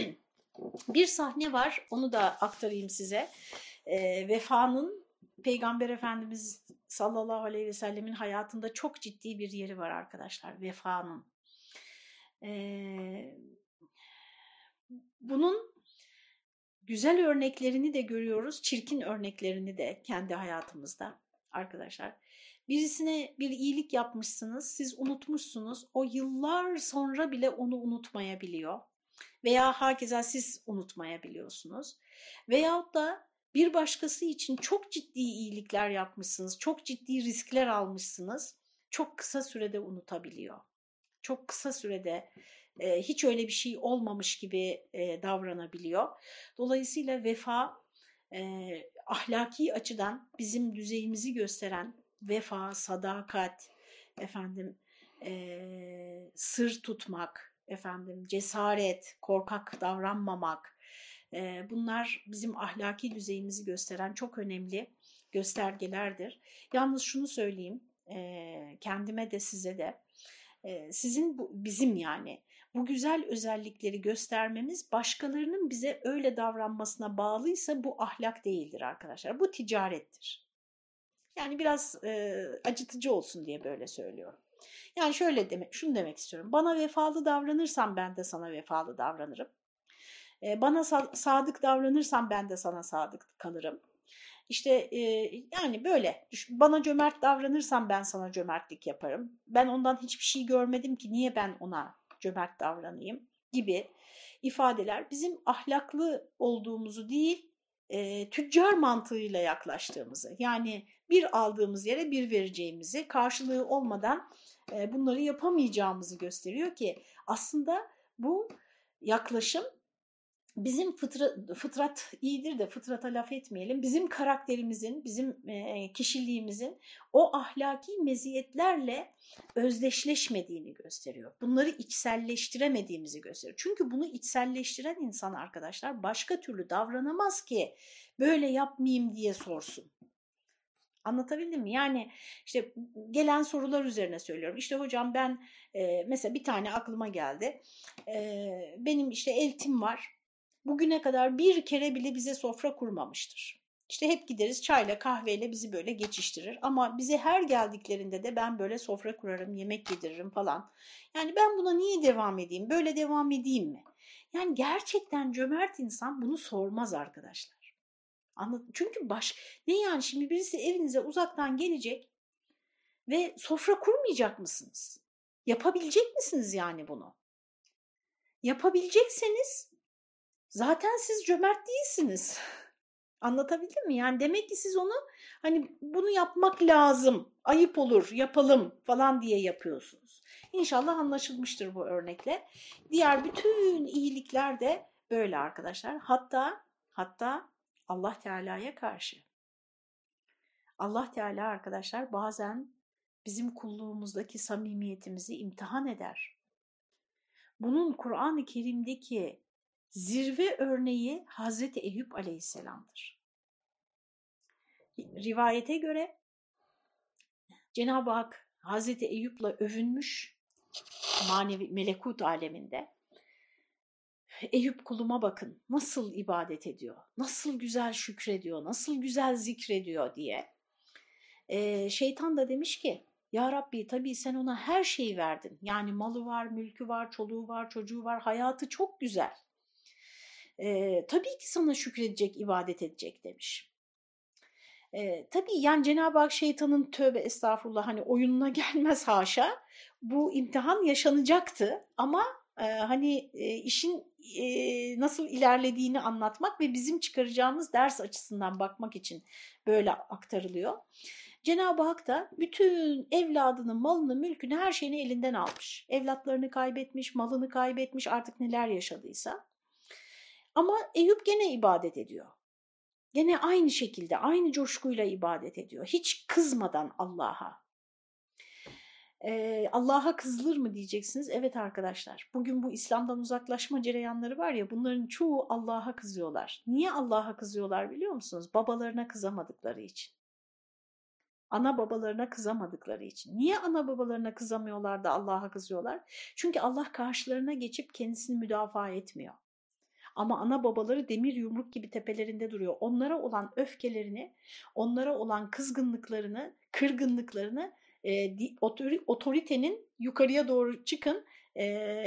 bir sahne var onu da aktarayım size. E, vefanın Peygamber Efendimiz sallallahu aleyhi ve sellemin hayatında çok ciddi bir yeri var arkadaşlar vefanın. Ee, bunun güzel örneklerini de görüyoruz, çirkin örneklerini de kendi hayatımızda arkadaşlar. Birisine bir iyilik yapmışsınız, siz unutmuşsunuz, o yıllar sonra bile onu unutmayabiliyor. Veya hakeza siz unutmayabiliyorsunuz. Veyahut da bir başkası için çok ciddi iyilikler yapmışsınız, çok ciddi riskler almışsınız, çok kısa sürede unutabiliyor. Çok kısa sürede e, hiç öyle bir şey olmamış gibi e, davranabiliyor. Dolayısıyla vefa e, ahlaki açıdan bizim düzeyimizi gösteren vefa, sadakat, efendim e, sır tutmak, efendim cesaret, korkak davranmamak, e, bunlar bizim ahlaki düzeyimizi gösteren çok önemli göstergelerdir. Yalnız şunu söyleyeyim, e, kendime de size de, e, sizin bu, bizim yani bu güzel özellikleri göstermemiz başkalarının bize öyle davranmasına bağlıysa bu ahlak değildir arkadaşlar. Bu ticarettir. Yani biraz e, acıtıcı olsun diye böyle söylüyorum. Yani şöyle demek, şunu demek istiyorum. Bana vefalı davranırsan ben de sana vefalı davranırım. E, bana sa sadık davranırsan ben de sana sadık kalırım. İşte e, yani böyle bana cömert davranırsan ben sana cömertlik yaparım. Ben ondan hiçbir şey görmedim ki niye ben ona cömert davranayım gibi ifadeler bizim ahlaklı olduğumuzu değil e, tüccar mantığıyla yaklaştığımızı yani bir aldığımız yere bir vereceğimizi karşılığı olmadan e, bunları yapamayacağımızı gösteriyor ki aslında bu yaklaşım bizim fıtrat, fıtrat iyidir de fıtrata laf etmeyelim. Bizim karakterimizin, bizim e, kişiliğimizin o ahlaki meziyetlerle özdeşleşmediğini gösteriyor. Bunları içselleştiremediğimizi gösteriyor. Çünkü bunu içselleştiren insan arkadaşlar başka türlü davranamaz ki böyle yapmayayım diye sorsun. Anlatabildim mi? Yani işte gelen sorular üzerine söylüyorum. İşte hocam ben e, mesela bir tane aklıma geldi. E, benim işte eltim var bugüne kadar bir kere bile bize sofra kurmamıştır. İşte hep gideriz çayla kahveyle bizi böyle geçiştirir ama bize her geldiklerinde de ben böyle sofra kurarım, yemek yediririm falan. Yani ben buna niye devam edeyim, böyle devam edeyim mi? Yani gerçekten cömert insan bunu sormaz arkadaşlar. Anladın? Çünkü baş ne yani şimdi birisi evinize uzaktan gelecek ve sofra kurmayacak mısınız? Yapabilecek misiniz yani bunu? Yapabilecekseniz zaten siz cömert değilsiniz. Anlatabildim mi? Yani demek ki siz onu hani bunu yapmak lazım, ayıp olur, yapalım falan diye yapıyorsunuz. İnşallah anlaşılmıştır bu örnekle. Diğer bütün iyilikler de böyle arkadaşlar. Hatta hatta Allah Teala'ya karşı. Allah Teala arkadaşlar bazen bizim kulluğumuzdaki samimiyetimizi imtihan eder. Bunun Kur'an-ı Kerim'deki zirve örneği Hazreti Eyüp Aleyhisselam'dır. Rivayete göre Cenab-ı Hak Hazreti Eyüp'la övünmüş manevi melekut aleminde. Eyüp kuluma bakın nasıl ibadet ediyor, nasıl güzel şükrediyor, nasıl güzel zikrediyor diye. Ee, şeytan da demiş ki ya Rabbi tabii sen ona her şeyi verdin. Yani malı var, mülkü var, çoluğu var, çocuğu var, hayatı çok güzel. Ee, tabii ki sana şükredecek, ibadet edecek demiş. Ee, tabii yani Cenab-ı Hak şeytanın tövbe estağfurullah hani oyununa gelmez haşa. Bu imtihan yaşanacaktı ama e, hani e, işin e, nasıl ilerlediğini anlatmak ve bizim çıkaracağımız ders açısından bakmak için böyle aktarılıyor. Cenab-ı Hak da bütün evladının malını, mülkünü, her şeyini elinden almış. Evlatlarını kaybetmiş, malını kaybetmiş, artık neler yaşadıysa. Ama Eyüp gene ibadet ediyor. Gene aynı şekilde, aynı coşkuyla ibadet ediyor. Hiç kızmadan Allah'a. Ee, Allah'a kızılır mı diyeceksiniz? Evet arkadaşlar. Bugün bu İslam'dan uzaklaşma cereyanları var ya bunların çoğu Allah'a kızıyorlar. Niye Allah'a kızıyorlar biliyor musunuz? Babalarına kızamadıkları için. Ana babalarına kızamadıkları için. Niye ana babalarına kızamıyorlar da Allah'a kızıyorlar? Çünkü Allah karşılarına geçip kendisini müdafaa etmiyor. Ama ana babaları demir yumruk gibi tepelerinde duruyor. Onlara olan öfkelerini, onlara olan kızgınlıklarını, kırgınlıklarını e, otoritenin yukarıya doğru çıkın e,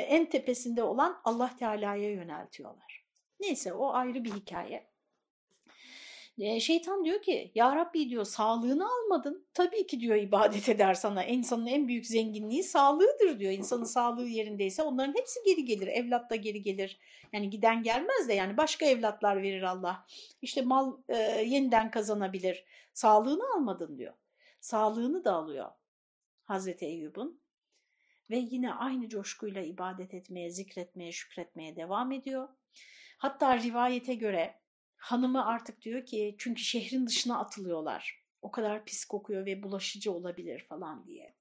en tepesinde olan Allah Teala'ya yöneltiyorlar. Neyse o ayrı bir hikaye. Şeytan diyor ki ya Rabbi diyor sağlığını almadın. Tabii ki diyor ibadet eder sana. İnsanın en büyük zenginliği sağlığıdır diyor. İnsanın sağlığı yerindeyse onların hepsi geri gelir. Evlat da geri gelir. Yani giden gelmez de yani başka evlatlar verir Allah. İşte mal e, yeniden kazanabilir. Sağlığını almadın diyor. Sağlığını da alıyor Hazreti Eyyub'un. Ve yine aynı coşkuyla ibadet etmeye, zikretmeye, şükretmeye devam ediyor. Hatta rivayete göre hanımı artık diyor ki çünkü şehrin dışına atılıyorlar. O kadar pis kokuyor ve bulaşıcı olabilir falan diye.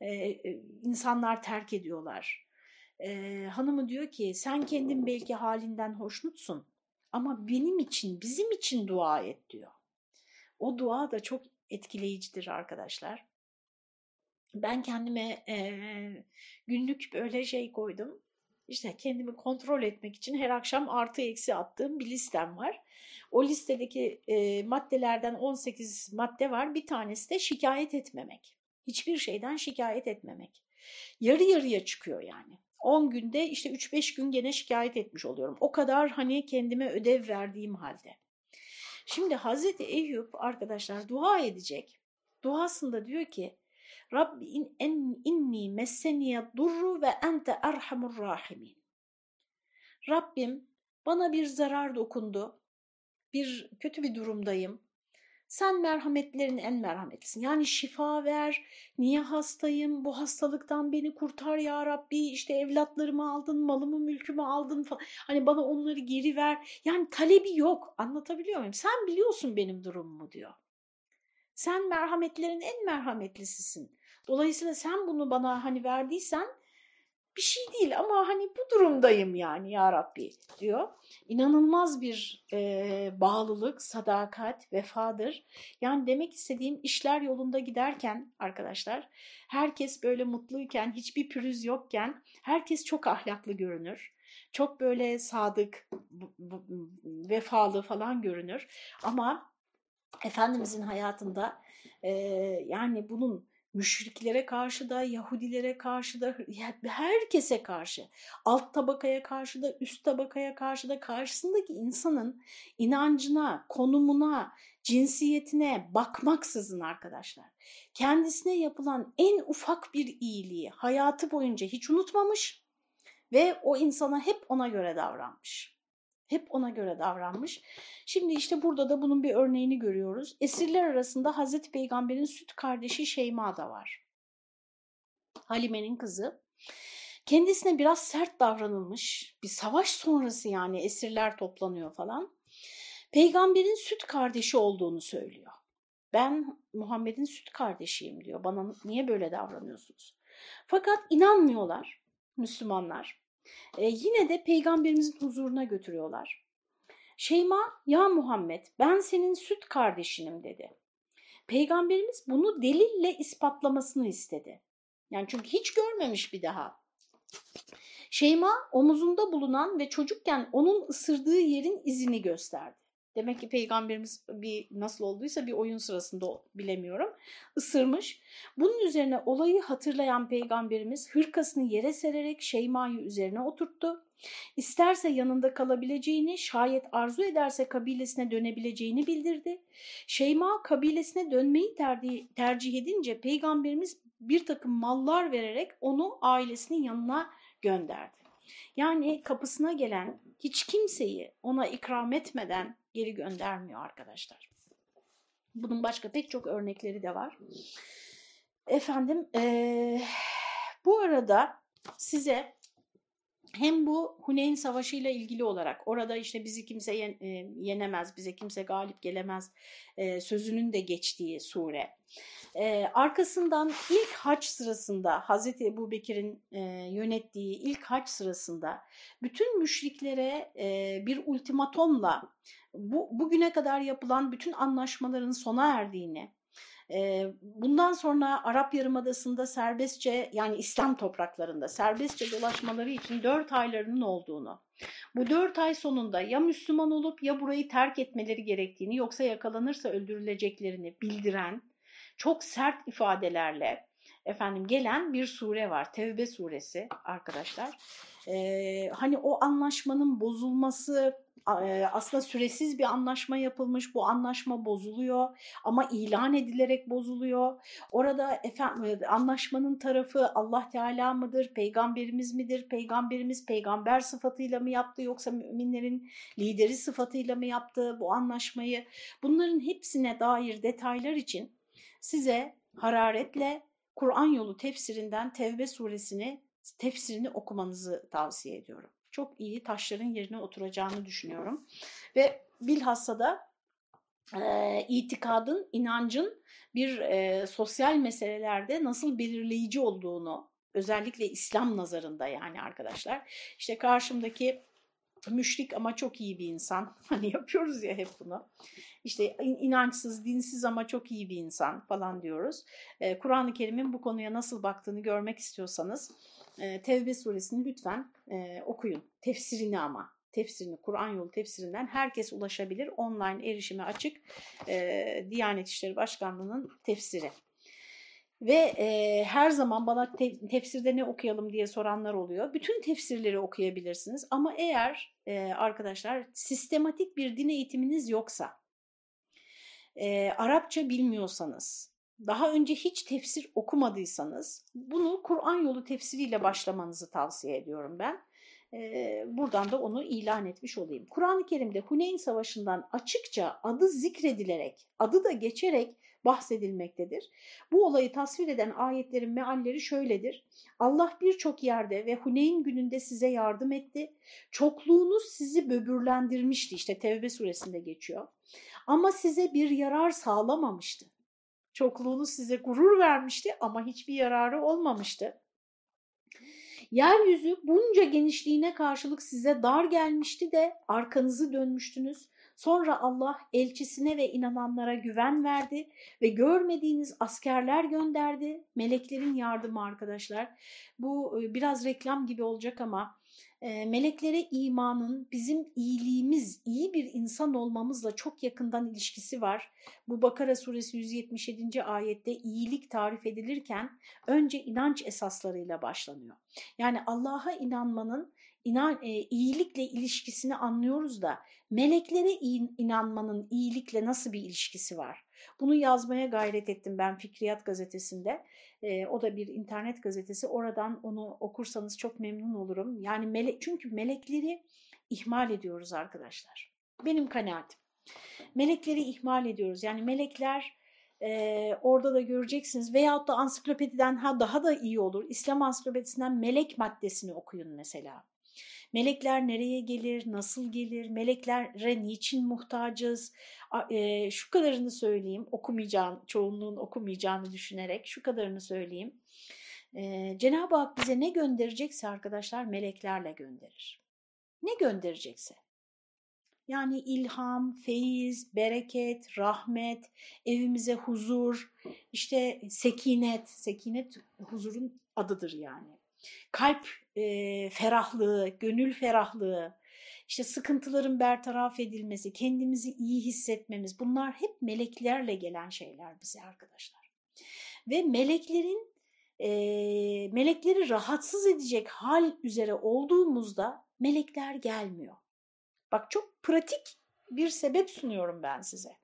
Ee, insanlar terk ediyorlar. Ee, hanımı diyor ki sen kendin belki halinden hoşnutsun ama benim için, bizim için dua et diyor. O dua da çok etkileyicidir arkadaşlar. Ben kendime e, günlük böyle şey koydum işte kendimi kontrol etmek için her akşam artı eksi attığım bir listem var. O listedeki e, maddelerden 18 madde var. Bir tanesi de şikayet etmemek. Hiçbir şeyden şikayet etmemek. Yarı yarıya çıkıyor yani. 10 günde işte 3-5 gün gene şikayet etmiş oluyorum. O kadar hani kendime ödev verdiğim halde. Şimdi Hazreti Eyüp arkadaşlar dua edecek. Duasında diyor ki Rabbi in, en, inni messeniye durru ve ente erhamur rahimin. Rabbim bana bir zarar dokundu. Bir kötü bir durumdayım. Sen merhametlerin en merhametlisin. Yani şifa ver. Niye hastayım? Bu hastalıktan beni kurtar ya Rabbi. İşte evlatlarımı aldın, malımı, mülkümü aldın falan. Hani bana onları geri ver. Yani talebi yok. Anlatabiliyor muyum? Sen biliyorsun benim durumumu diyor. Sen merhametlerin en merhametlisisin. Dolayısıyla sen bunu bana hani verdiysen bir şey değil ama hani bu durumdayım yani ya Rabbi diyor. İnanılmaz bir e, bağlılık, sadakat, vefadır. Yani demek istediğim işler yolunda giderken arkadaşlar herkes böyle mutluyken, hiçbir pürüz yokken herkes çok ahlaklı görünür. Çok böyle sadık, vefalı falan görünür. Ama Efendimizin hayatında e, yani bunun müşriklere karşı da, Yahudilere karşı da, herkese karşı, alt tabakaya karşı da, üst tabakaya karşı da karşısındaki insanın inancına, konumuna, cinsiyetine bakmaksızın arkadaşlar. Kendisine yapılan en ufak bir iyiliği hayatı boyunca hiç unutmamış ve o insana hep ona göre davranmış. Hep ona göre davranmış. Şimdi işte burada da bunun bir örneğini görüyoruz. Esirler arasında Hazreti Peygamber'in süt kardeşi Şeyma da var. Halime'nin kızı. Kendisine biraz sert davranılmış. Bir savaş sonrası yani esirler toplanıyor falan. Peygamber'in süt kardeşi olduğunu söylüyor. Ben Muhammed'in süt kardeşiyim diyor. Bana niye böyle davranıyorsunuz? Fakat inanmıyorlar Müslümanlar. E, yine de peygamberimizin huzuruna götürüyorlar. Şeyma ya Muhammed ben senin süt kardeşinim dedi. Peygamberimiz bunu delille ispatlamasını istedi. Yani çünkü hiç görmemiş bir daha. Şeyma omuzunda bulunan ve çocukken onun ısırdığı yerin izini gösterdi. Demek ki peygamberimiz bir nasıl olduysa bir oyun sırasında bilemiyorum. ısırmış. Bunun üzerine olayı hatırlayan peygamberimiz hırkasını yere sererek Şeyma'yı üzerine oturttu. İsterse yanında kalabileceğini, şayet arzu ederse kabilesine dönebileceğini bildirdi. Şeyma kabilesine dönmeyi tercih, edince peygamberimiz bir takım mallar vererek onu ailesinin yanına gönderdi. Yani kapısına gelen hiç kimseyi ona ikram etmeden geri göndermiyor arkadaşlar. Bunun başka pek çok örnekleri de var. Efendim ee, bu arada size hem bu Huneyn Savaşı ile ilgili olarak orada işte bizi kimse yenemez, bize kimse galip gelemez e, sözünün de geçtiği sure. E, arkasından ilk haç sırasında Hazreti Ebu Bekir'in e, yönettiği ilk haç sırasında bütün müşriklere e, bir ultimatomla bu, bugüne kadar yapılan bütün anlaşmaların sona erdiğini, bundan sonra Arap Yarımadası'nda serbestçe yani İslam topraklarında serbestçe dolaşmaları için dört aylarının olduğunu, bu dört ay sonunda ya Müslüman olup ya burayı terk etmeleri gerektiğini yoksa yakalanırsa öldürüleceklerini bildiren çok sert ifadelerle efendim gelen bir sure var. Tevbe suresi arkadaşlar. Ee, hani o anlaşmanın bozulması aslında süresiz bir anlaşma yapılmış. Bu anlaşma bozuluyor ama ilan edilerek bozuluyor. Orada efendim, anlaşmanın tarafı Allah Teala mıdır, peygamberimiz midir? Peygamberimiz peygamber sıfatıyla mı yaptı yoksa müminlerin lideri sıfatıyla mı yaptı bu anlaşmayı? Bunların hepsine dair detaylar için size hararetle Kur'an yolu tefsirinden Tevbe suresini tefsirini okumanızı tavsiye ediyorum. Çok iyi taşların yerine oturacağını düşünüyorum. Ve bilhassa da e, itikadın, inancın bir e, sosyal meselelerde nasıl belirleyici olduğunu, özellikle İslam nazarında yani arkadaşlar. İşte karşımdaki müşrik ama çok iyi bir insan. Hani yapıyoruz ya hep bunu. İşte inançsız, dinsiz ama çok iyi bir insan falan diyoruz. Ee, Kur'an-ı Kerim'in bu konuya nasıl baktığını görmek istiyorsanız e, Tevbe suresini lütfen e, okuyun. Tefsirini ama. Tefsirini, Kur'an yolu tefsirinden herkes ulaşabilir. Online erişime açık e, Diyanet İşleri Başkanlığı'nın tefsiri. Ve e, her zaman bana te tefsirde ne okuyalım diye soranlar oluyor. Bütün tefsirleri okuyabilirsiniz ama eğer e, arkadaşlar sistematik bir din eğitiminiz yoksa, e, Arapça bilmiyorsanız, daha önce hiç tefsir okumadıysanız bunu Kur'an yolu tefsiriyle başlamanızı tavsiye ediyorum ben. Ee, buradan da onu ilan etmiş olayım. Kur'an-ı Kerim'de Huneyn Savaşı'ndan açıkça adı zikredilerek, adı da geçerek bahsedilmektedir. Bu olayı tasvir eden ayetlerin mealleri şöyledir. Allah birçok yerde ve Huneyn gününde size yardım etti. Çokluğunuz sizi böbürlendirmişti. İşte Tevbe suresinde geçiyor. Ama size bir yarar sağlamamıştı. Çokluğunuz size gurur vermişti ama hiçbir yararı olmamıştı. Yeryüzü bunca genişliğine karşılık size dar gelmişti de arkanızı dönmüştünüz. Sonra Allah elçisine ve inananlara güven verdi ve görmediğiniz askerler gönderdi. Meleklerin yardımı arkadaşlar. Bu e, biraz reklam gibi olacak ama e, meleklere imanın bizim iyiliğimiz, iyi bir insan olmamızla çok yakından ilişkisi var. Bu Bakara suresi 177. ayette iyilik tarif edilirken önce inanç esaslarıyla başlanıyor. Yani Allah'a inanmanın inan, e, iyilikle ilişkisini anlıyoruz da meleklere inanmanın iyilikle nasıl bir ilişkisi var? Bunu yazmaya gayret ettim ben Fikriyat gazetesinde. E, o da bir internet gazetesi. Oradan onu okursanız çok memnun olurum. Yani melek, çünkü melekleri ihmal ediyoruz arkadaşlar. Benim kanaatim. Melekleri ihmal ediyoruz. Yani melekler e, orada da göreceksiniz. Veyahut da ansiklopediden ha daha da iyi olur. İslam ansiklopedisinden melek maddesini okuyun mesela. Melekler nereye gelir, nasıl gelir, meleklere niçin muhtacız? E, şu kadarını söyleyeyim, okumayacağım, çoğunluğun okumayacağını düşünerek şu kadarını söyleyeyim. E, Cenab-ı Hak bize ne gönderecekse arkadaşlar meleklerle gönderir. Ne gönderecekse. Yani ilham, feyiz, bereket, rahmet, evimize huzur, işte sekinet, sekinet huzurun adıdır yani kalp e, ferahlığı, gönül ferahlığı, işte sıkıntıların bertaraf edilmesi, kendimizi iyi hissetmemiz bunlar hep meleklerle gelen şeyler bize arkadaşlar. Ve meleklerin e, melekleri rahatsız edecek hal üzere olduğumuzda melekler gelmiyor. Bak çok pratik bir sebep sunuyorum ben size.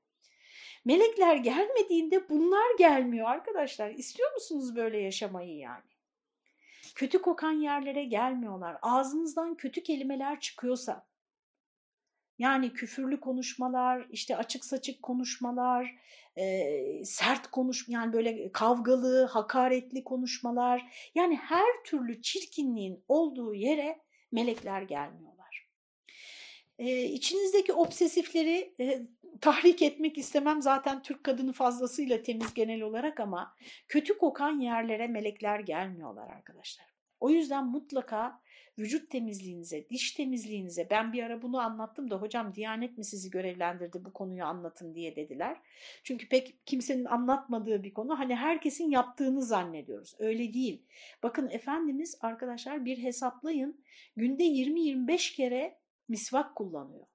Melekler gelmediğinde bunlar gelmiyor arkadaşlar. İstiyor musunuz böyle yaşamayı yani? Kötü kokan yerlere gelmiyorlar. Ağzınızdan kötü kelimeler çıkıyorsa, yani küfürlü konuşmalar, işte açık saçık konuşmalar, e, sert konuş, yani böyle kavgalı, hakaretli konuşmalar, yani her türlü çirkinliğin olduğu yere melekler gelmiyorlar. E, içinizdeki obsesifleri e, tahrik etmek istemem zaten Türk kadını fazlasıyla temiz genel olarak ama kötü kokan yerlere melekler gelmiyorlar arkadaşlar. O yüzden mutlaka vücut temizliğinize, diş temizliğinize ben bir ara bunu anlattım da hocam Diyanet mi sizi görevlendirdi bu konuyu anlatın diye dediler. Çünkü pek kimsenin anlatmadığı bir konu hani herkesin yaptığını zannediyoruz. Öyle değil. Bakın Efendimiz arkadaşlar bir hesaplayın günde 20-25 kere misvak kullanıyor.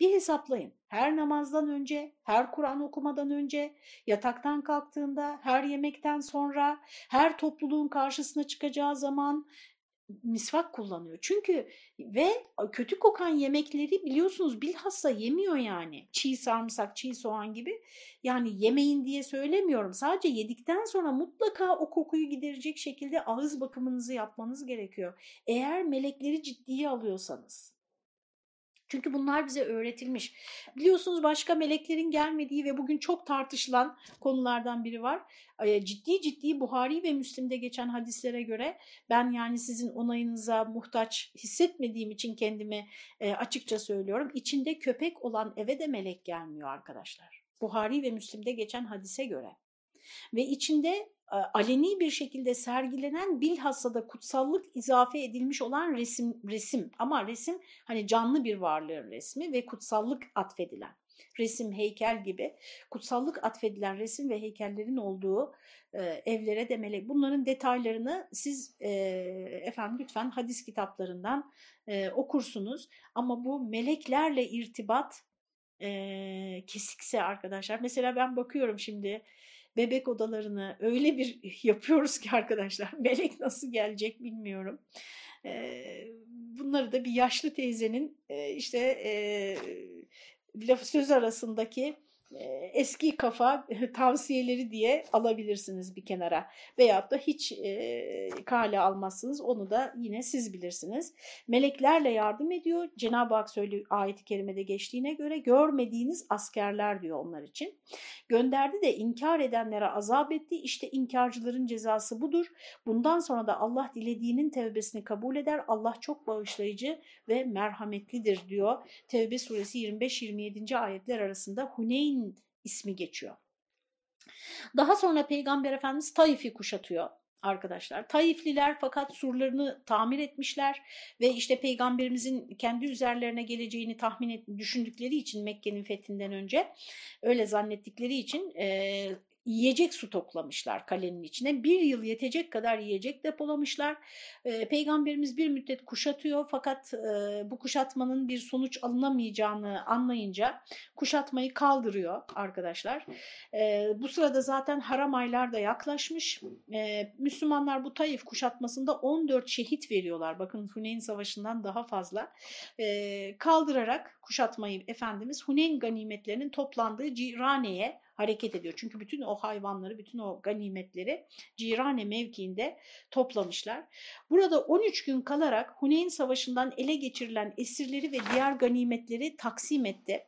Bir hesaplayın. Her namazdan önce, her Kur'an okumadan önce, yataktan kalktığında, her yemekten sonra, her topluluğun karşısına çıkacağı zaman misvak kullanıyor. Çünkü ve kötü kokan yemekleri biliyorsunuz bilhassa yemiyor yani. Çiğ sarımsak, çiğ soğan gibi. Yani yemeyin diye söylemiyorum. Sadece yedikten sonra mutlaka o kokuyu giderecek şekilde ağız bakımınızı yapmanız gerekiyor. Eğer melekleri ciddiye alıyorsanız. Çünkü bunlar bize öğretilmiş. Biliyorsunuz başka meleklerin gelmediği ve bugün çok tartışılan konulardan biri var. Ciddi ciddi Buhari ve Müslim'de geçen hadislere göre ben yani sizin onayınıza muhtaç hissetmediğim için kendimi e, açıkça söylüyorum. İçinde köpek olan eve de melek gelmiyor arkadaşlar. Buhari ve Müslim'de geçen hadise göre. Ve içinde aleni bir şekilde sergilenen bilhassa da kutsallık izafe edilmiş olan resim resim. Ama resim hani canlı bir varlığın resmi ve kutsallık atfedilen resim heykel gibi. Kutsallık atfedilen resim ve heykellerin olduğu e, evlere demeli. Bunların detaylarını siz e, efendim lütfen hadis kitaplarından e, okursunuz. Ama bu meleklerle irtibat e, kesikse arkadaşlar mesela ben bakıyorum şimdi bebek odalarını öyle bir yapıyoruz ki arkadaşlar melek nasıl gelecek bilmiyorum. Bunları da bir yaşlı teyzenin işte laf söz arasındaki eski kafa tavsiyeleri diye alabilirsiniz bir kenara. Veyahut da hiç e, kale almazsınız. Onu da yine siz bilirsiniz. Meleklerle yardım ediyor. Cenab-ı Hak söylüyor ayet-i kerimede geçtiğine göre görmediğiniz askerler diyor onlar için. Gönderdi de inkar edenlere azap etti. İşte inkarcıların cezası budur. Bundan sonra da Allah dilediğinin tevbesini kabul eder. Allah çok bağışlayıcı ve merhametlidir diyor. Tevbe suresi 25-27. ayetler arasında Huneyn ismi geçiyor. Daha sonra Peygamber Efendimiz Taif'i kuşatıyor. arkadaşlar. Taifliler fakat surlarını tamir etmişler ve işte peygamberimizin kendi üzerlerine geleceğini tahmin et, düşündükleri için Mekke'nin fethinden önce öyle zannettikleri için e, yiyecek su toplamışlar kalenin içine. Bir yıl yetecek kadar yiyecek depolamışlar. E, Peygamberimiz bir müddet kuşatıyor fakat e, bu kuşatmanın bir sonuç alınamayacağını anlayınca kuşatmayı kaldırıyor arkadaşlar. E, bu sırada zaten haram aylar da yaklaşmış. E, Müslümanlar bu Taif kuşatmasında 14 şehit veriyorlar. Bakın Huneyn Savaşı'ndan daha fazla. E, kaldırarak kuşatmayı Efendimiz Huneyn ganimetlerinin toplandığı Cirane'ye hareket ediyor. Çünkü bütün o hayvanları, bütün o ganimetleri Cirane mevkiinde toplamışlar. Burada 13 gün kalarak Huneyn Savaşı'ndan ele geçirilen esirleri ve diğer ganimetleri taksim etti.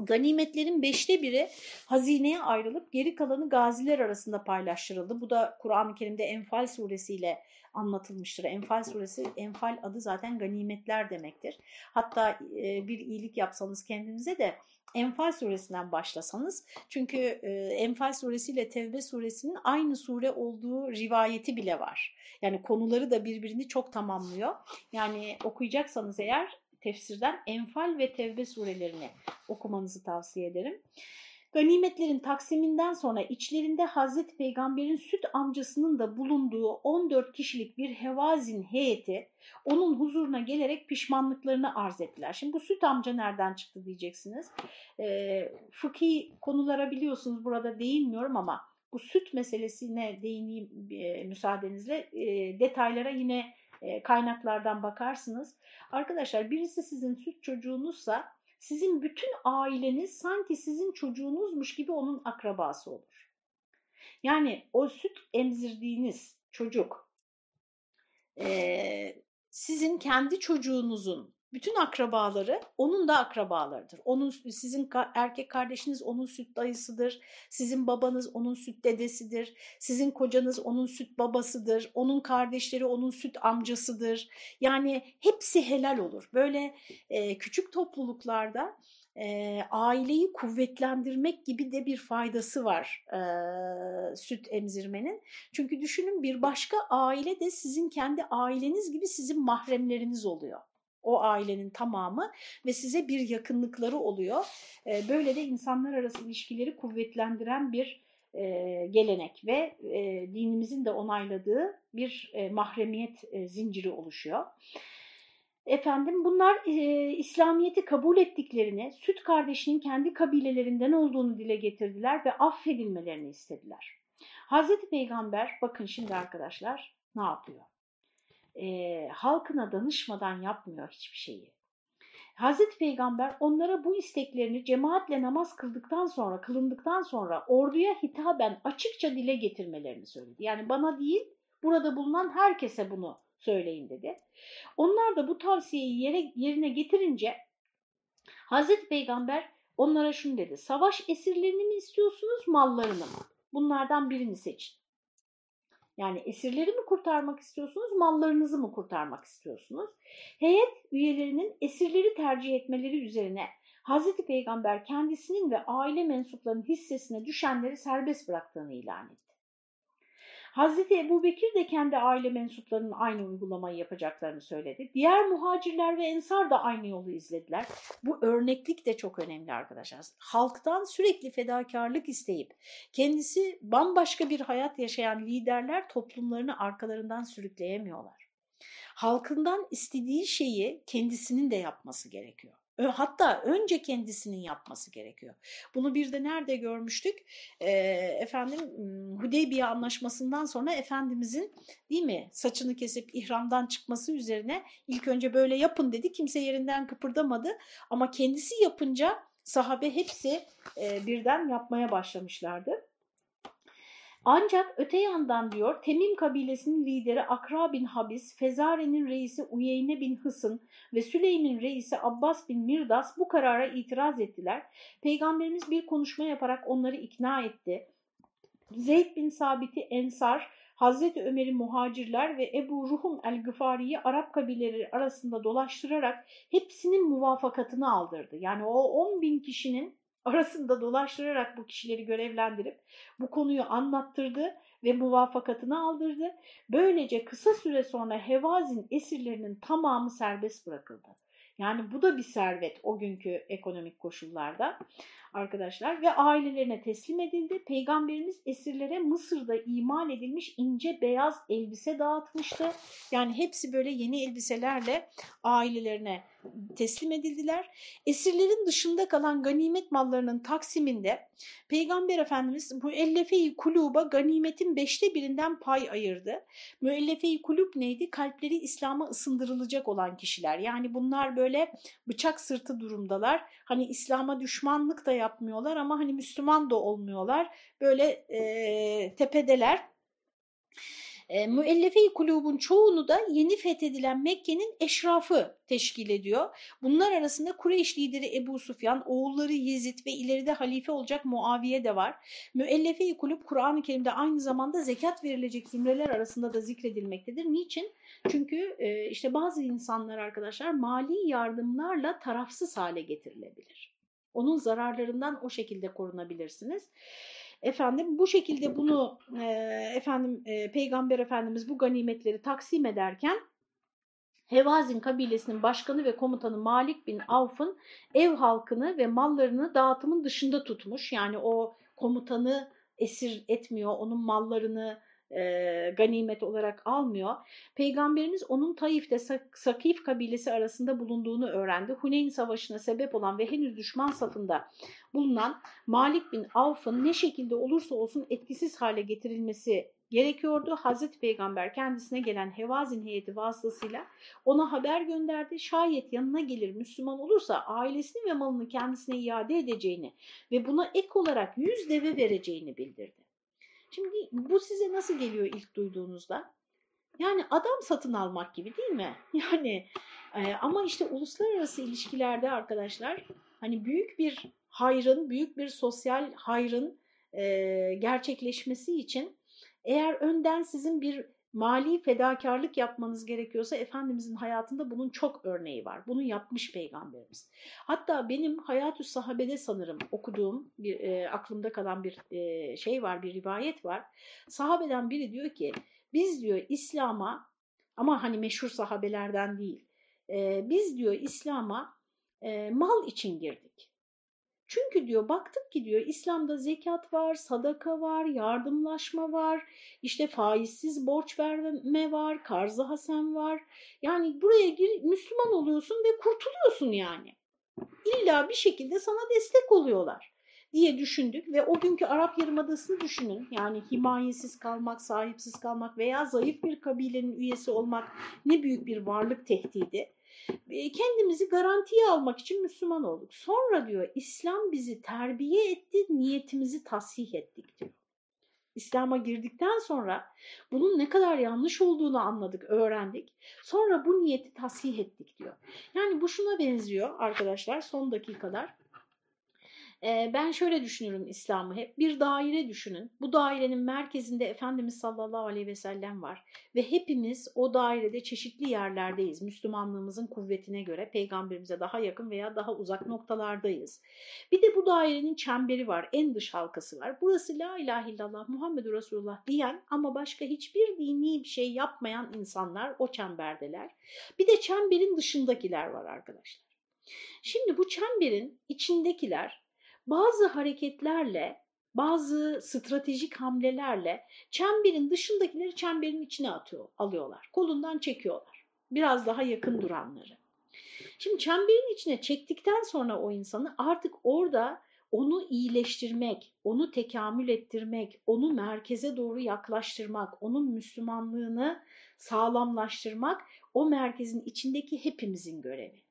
Ganimetlerin beşte biri hazineye ayrılıp geri kalanı gaziler arasında paylaştırıldı. Bu da Kur'an-ı Kerim'de Enfal suresiyle anlatılmıştır. Enfal suresi, Enfal adı zaten ganimetler demektir. Hatta e, bir iyilik yapsanız kendinize de Enfal suresinden başlasanız çünkü e, Enfal suresiyle Tevbe suresinin aynı sure olduğu rivayeti bile var. Yani konuları da birbirini çok tamamlıyor. Yani okuyacaksanız eğer tefsirden Enfal ve Tevbe surelerini okumanızı tavsiye ederim. Ganimetlerin taksiminden sonra içlerinde Hazreti Peygamber'in süt amcasının da bulunduğu 14 kişilik bir hevazin heyeti onun huzuruna gelerek pişmanlıklarını arz ettiler. Şimdi bu süt amca nereden çıktı diyeceksiniz. E, fıkhi konulara biliyorsunuz burada değinmiyorum ama bu süt meselesine değineyim e, müsaadenizle. E, detaylara yine e, kaynaklardan bakarsınız. Arkadaşlar birisi sizin süt çocuğunuzsa sizin bütün aileniz sanki sizin çocuğunuzmuş gibi onun akrabası olur. Yani o süt emzirdiğiniz çocuk sizin kendi çocuğunuzun bütün akrabaları onun da akrabalarıdır. Onun sizin erkek kardeşiniz onun süt dayısıdır. Sizin babanız onun süt dedesidir. Sizin kocanız onun süt babasıdır. Onun kardeşleri onun süt amcasıdır. Yani hepsi helal olur. Böyle e, küçük topluluklarda e, aileyi kuvvetlendirmek gibi de bir faydası var e, süt emzirmenin. Çünkü düşünün bir başka aile de sizin kendi aileniz gibi sizin mahremleriniz oluyor o ailenin tamamı ve size bir yakınlıkları oluyor. E, böyle de insanlar arası ilişkileri kuvvetlendiren bir e, gelenek ve e, dinimizin de onayladığı bir e, mahremiyet zinciri oluşuyor. Efendim bunlar e, İslamiyet'i kabul ettiklerini, süt kardeşinin kendi kabilelerinden olduğunu dile getirdiler ve affedilmelerini istediler. Hazreti Peygamber bakın şimdi arkadaşlar ne yapıyor? E, halkına danışmadan yapmıyor hiçbir şeyi. Hazreti Peygamber onlara bu isteklerini cemaatle namaz kıldıktan sonra, kılındıktan sonra orduya hitaben açıkça dile getirmelerini söyledi. Yani bana değil, burada bulunan herkese bunu söyleyin dedi. Onlar da bu tavsiyeyi yere, yerine getirince Hazreti Peygamber onlara şunu dedi. Savaş esirlerini mi istiyorsunuz, mallarını mı? Bunlardan birini seçin. Yani esirleri mi kurtarmak istiyorsunuz, mallarınızı mı kurtarmak istiyorsunuz? Heyet üyelerinin esirleri tercih etmeleri üzerine Hazreti Peygamber kendisinin ve aile mensuplarının hissesine düşenleri serbest bıraktığını ilan etti. Hazreti Ebu Bekir de kendi aile mensuplarının aynı uygulamayı yapacaklarını söyledi. Diğer muhacirler ve ensar da aynı yolu izlediler. Bu örneklik de çok önemli arkadaşlar. Halktan sürekli fedakarlık isteyip kendisi bambaşka bir hayat yaşayan liderler toplumlarını arkalarından sürükleyemiyorlar. Halkından istediği şeyi kendisinin de yapması gerekiyor. Hatta önce kendisinin yapması gerekiyor. Bunu bir de nerede görmüştük? E, efendim Hudeybiye anlaşmasından sonra Efendimizin değil mi saçını kesip ihramdan çıkması üzerine ilk önce böyle yapın dedi. Kimse yerinden kıpırdamadı ama kendisi yapınca sahabe hepsi e, birden yapmaya başlamışlardı. Ancak öte yandan diyor Temim kabilesinin lideri Akra bin Habis, Fezare'nin reisi Uyeyne bin Hısın ve Süleym'in reisi Abbas bin Mirdas bu karara itiraz ettiler. Peygamberimiz bir konuşma yaparak onları ikna etti. Zeyd bin Sabit'i Ensar, Hazreti Ömer'i muhacirler ve Ebu Ruhum el-Gıfari'yi Arap kabileleri arasında dolaştırarak hepsinin muvafakatını aldırdı. Yani o 10 bin kişinin arasında dolaştırarak bu kişileri görevlendirip bu konuyu anlattırdı ve muvafakatını aldırdı. Böylece kısa süre sonra Hevazin esirlerinin tamamı serbest bırakıldı. Yani bu da bir servet o günkü ekonomik koşullarda arkadaşlar ve ailelerine teslim edildi. Peygamberimiz esirlere Mısır'da imal edilmiş ince beyaz elbise dağıtmıştı. Yani hepsi böyle yeni elbiselerle ailelerine teslim edildiler. Esirlerin dışında kalan ganimet mallarının taksiminde Peygamber Efendimiz müellefe-i kuluba ganimetin beşte birinden pay ayırdı. Müellefe-i kulub neydi? Kalpleri İslam'a ısındırılacak olan kişiler. Yani bunlar böyle bıçak sırtı durumdalar. Hani İslam'a düşmanlık da yapmıyorlar ama hani Müslüman da olmuyorlar. Böyle e, tepedeler. E, Müellefe-i kulubun çoğunu da yeni fethedilen Mekke'nin eşrafı teşkil ediyor. Bunlar arasında Kureyş lideri Ebu Sufyan, oğulları Yezid ve ileride halife olacak Muaviye de var. Müellefe-i kulub Kur'an-ı Kerim'de aynı zamanda zekat verilecek zümreler arasında da zikredilmektedir. Niçin? Çünkü e, işte bazı insanlar arkadaşlar mali yardımlarla tarafsız hale getirilebilir. Onun zararlarından o şekilde korunabilirsiniz. Efendim bu şekilde bunu e, efendim e, Peygamber Efendimiz bu ganimetleri taksim ederken Hevazin kabilesinin başkanı ve komutanı Malik bin Avf'ın ev halkını ve mallarını dağıtımın dışında tutmuş. Yani o komutanı esir etmiyor, onun mallarını e, ganimet olarak almıyor. Peygamberimiz onun Taif'te Sakif kabilesi arasında bulunduğunu öğrendi. Huneyn Savaşı'na sebep olan ve henüz düşman safında bulunan Malik bin Avf'ın ne şekilde olursa olsun etkisiz hale getirilmesi gerekiyordu. Hazreti Peygamber kendisine gelen Hevazin heyeti vasıtasıyla ona haber gönderdi. Şayet yanına gelir Müslüman olursa ailesini ve malını kendisine iade edeceğini ve buna ek olarak yüz deve vereceğini bildirdi. Şimdi bu size nasıl geliyor ilk duyduğunuzda? Yani adam satın almak gibi değil mi? Yani e, ama işte uluslararası ilişkilerde arkadaşlar hani büyük bir hayrın, büyük bir sosyal hayrın e, gerçekleşmesi için eğer önden sizin bir mali fedakarlık yapmanız gerekiyorsa Efendimizin hayatında bunun çok örneği var. Bunu yapmış Peygamberimiz. Hatta benim Hayatü Sahabe'de sanırım okuduğum, bir, e, aklımda kalan bir e, şey var, bir rivayet var. Sahabeden biri diyor ki, biz diyor İslam'a, ama hani meşhur sahabelerden değil, e, biz diyor İslam'a e, mal için girdik. Çünkü diyor baktık ki diyor İslam'da zekat var, sadaka var, yardımlaşma var, işte faizsiz borç verme var, karzı hasen var. Yani buraya gir, Müslüman oluyorsun ve kurtuluyorsun yani. İlla bir şekilde sana destek oluyorlar diye düşündük ve o günkü Arap Yarımadası'nı düşünün. Yani himayesiz kalmak, sahipsiz kalmak veya zayıf bir kabilenin üyesi olmak ne büyük bir varlık tehdidi kendimizi garantiye almak için Müslüman olduk. Sonra diyor İslam bizi terbiye etti, niyetimizi tasih ettik diyor. İslam'a girdikten sonra bunun ne kadar yanlış olduğunu anladık, öğrendik. Sonra bu niyeti tasih ettik diyor. Yani bu şuna benziyor arkadaşlar son dakikalar ben şöyle düşünürüm İslam'ı hep. Bir daire düşünün. Bu dairenin merkezinde Efendimiz sallallahu aleyhi ve sellem var. Ve hepimiz o dairede çeşitli yerlerdeyiz. Müslümanlığımızın kuvvetine göre peygamberimize daha yakın veya daha uzak noktalardayız. Bir de bu dairenin çemberi var. En dış halkası var. Burası la ilahe illallah Muhammedur Resulullah diyen ama başka hiçbir dini bir şey yapmayan insanlar o çemberdeler. Bir de çemberin dışındakiler var arkadaşlar. Şimdi bu çemberin içindekiler bazı hareketlerle, bazı stratejik hamlelerle çemberin dışındakileri çemberin içine atıyor, alıyorlar. Kolundan çekiyorlar. Biraz daha yakın duranları. Şimdi çemberin içine çektikten sonra o insanı artık orada onu iyileştirmek, onu tekamül ettirmek, onu merkeze doğru yaklaştırmak, onun Müslümanlığını sağlamlaştırmak o merkezin içindeki hepimizin görevi.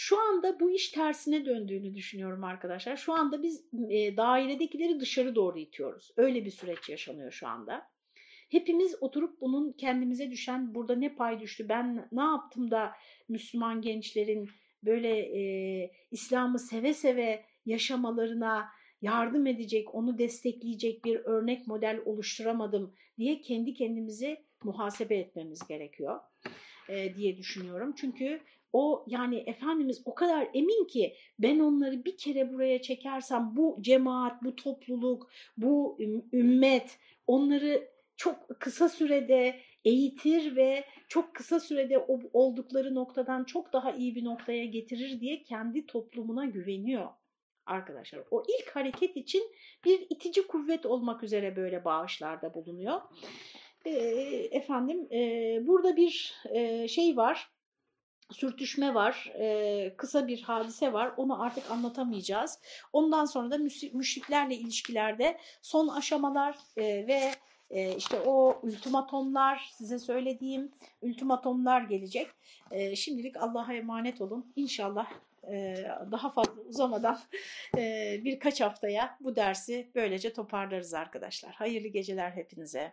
Şu anda bu iş tersine döndüğünü düşünüyorum arkadaşlar. Şu anda biz e, dairedekileri dışarı doğru itiyoruz. Öyle bir süreç yaşanıyor şu anda. Hepimiz oturup bunun kendimize düşen burada ne pay düştü, ben ne yaptım da Müslüman gençlerin böyle e, İslam'ı seve seve yaşamalarına yardım edecek, onu destekleyecek bir örnek model oluşturamadım diye kendi kendimizi muhasebe etmemiz gerekiyor e, diye düşünüyorum. Çünkü o yani Efendimiz o kadar emin ki ben onları bir kere buraya çekersem bu cemaat, bu topluluk, bu ümmet onları çok kısa sürede eğitir ve çok kısa sürede oldukları noktadan çok daha iyi bir noktaya getirir diye kendi toplumuna güveniyor arkadaşlar. O ilk hareket için bir itici kuvvet olmak üzere böyle bağışlarda bulunuyor. E, efendim e, burada bir e, şey var sürtüşme var, e, kısa bir hadise var. Onu artık anlatamayacağız. Ondan sonra da müşriklerle ilişkilerde son aşamalar e, ve e, işte o ultimatomlar, size söylediğim ultimatomlar gelecek. E, şimdilik Allah'a emanet olun. İnşallah e, daha fazla uzamadan e, birkaç haftaya bu dersi böylece toparlarız arkadaşlar. Hayırlı geceler hepinize.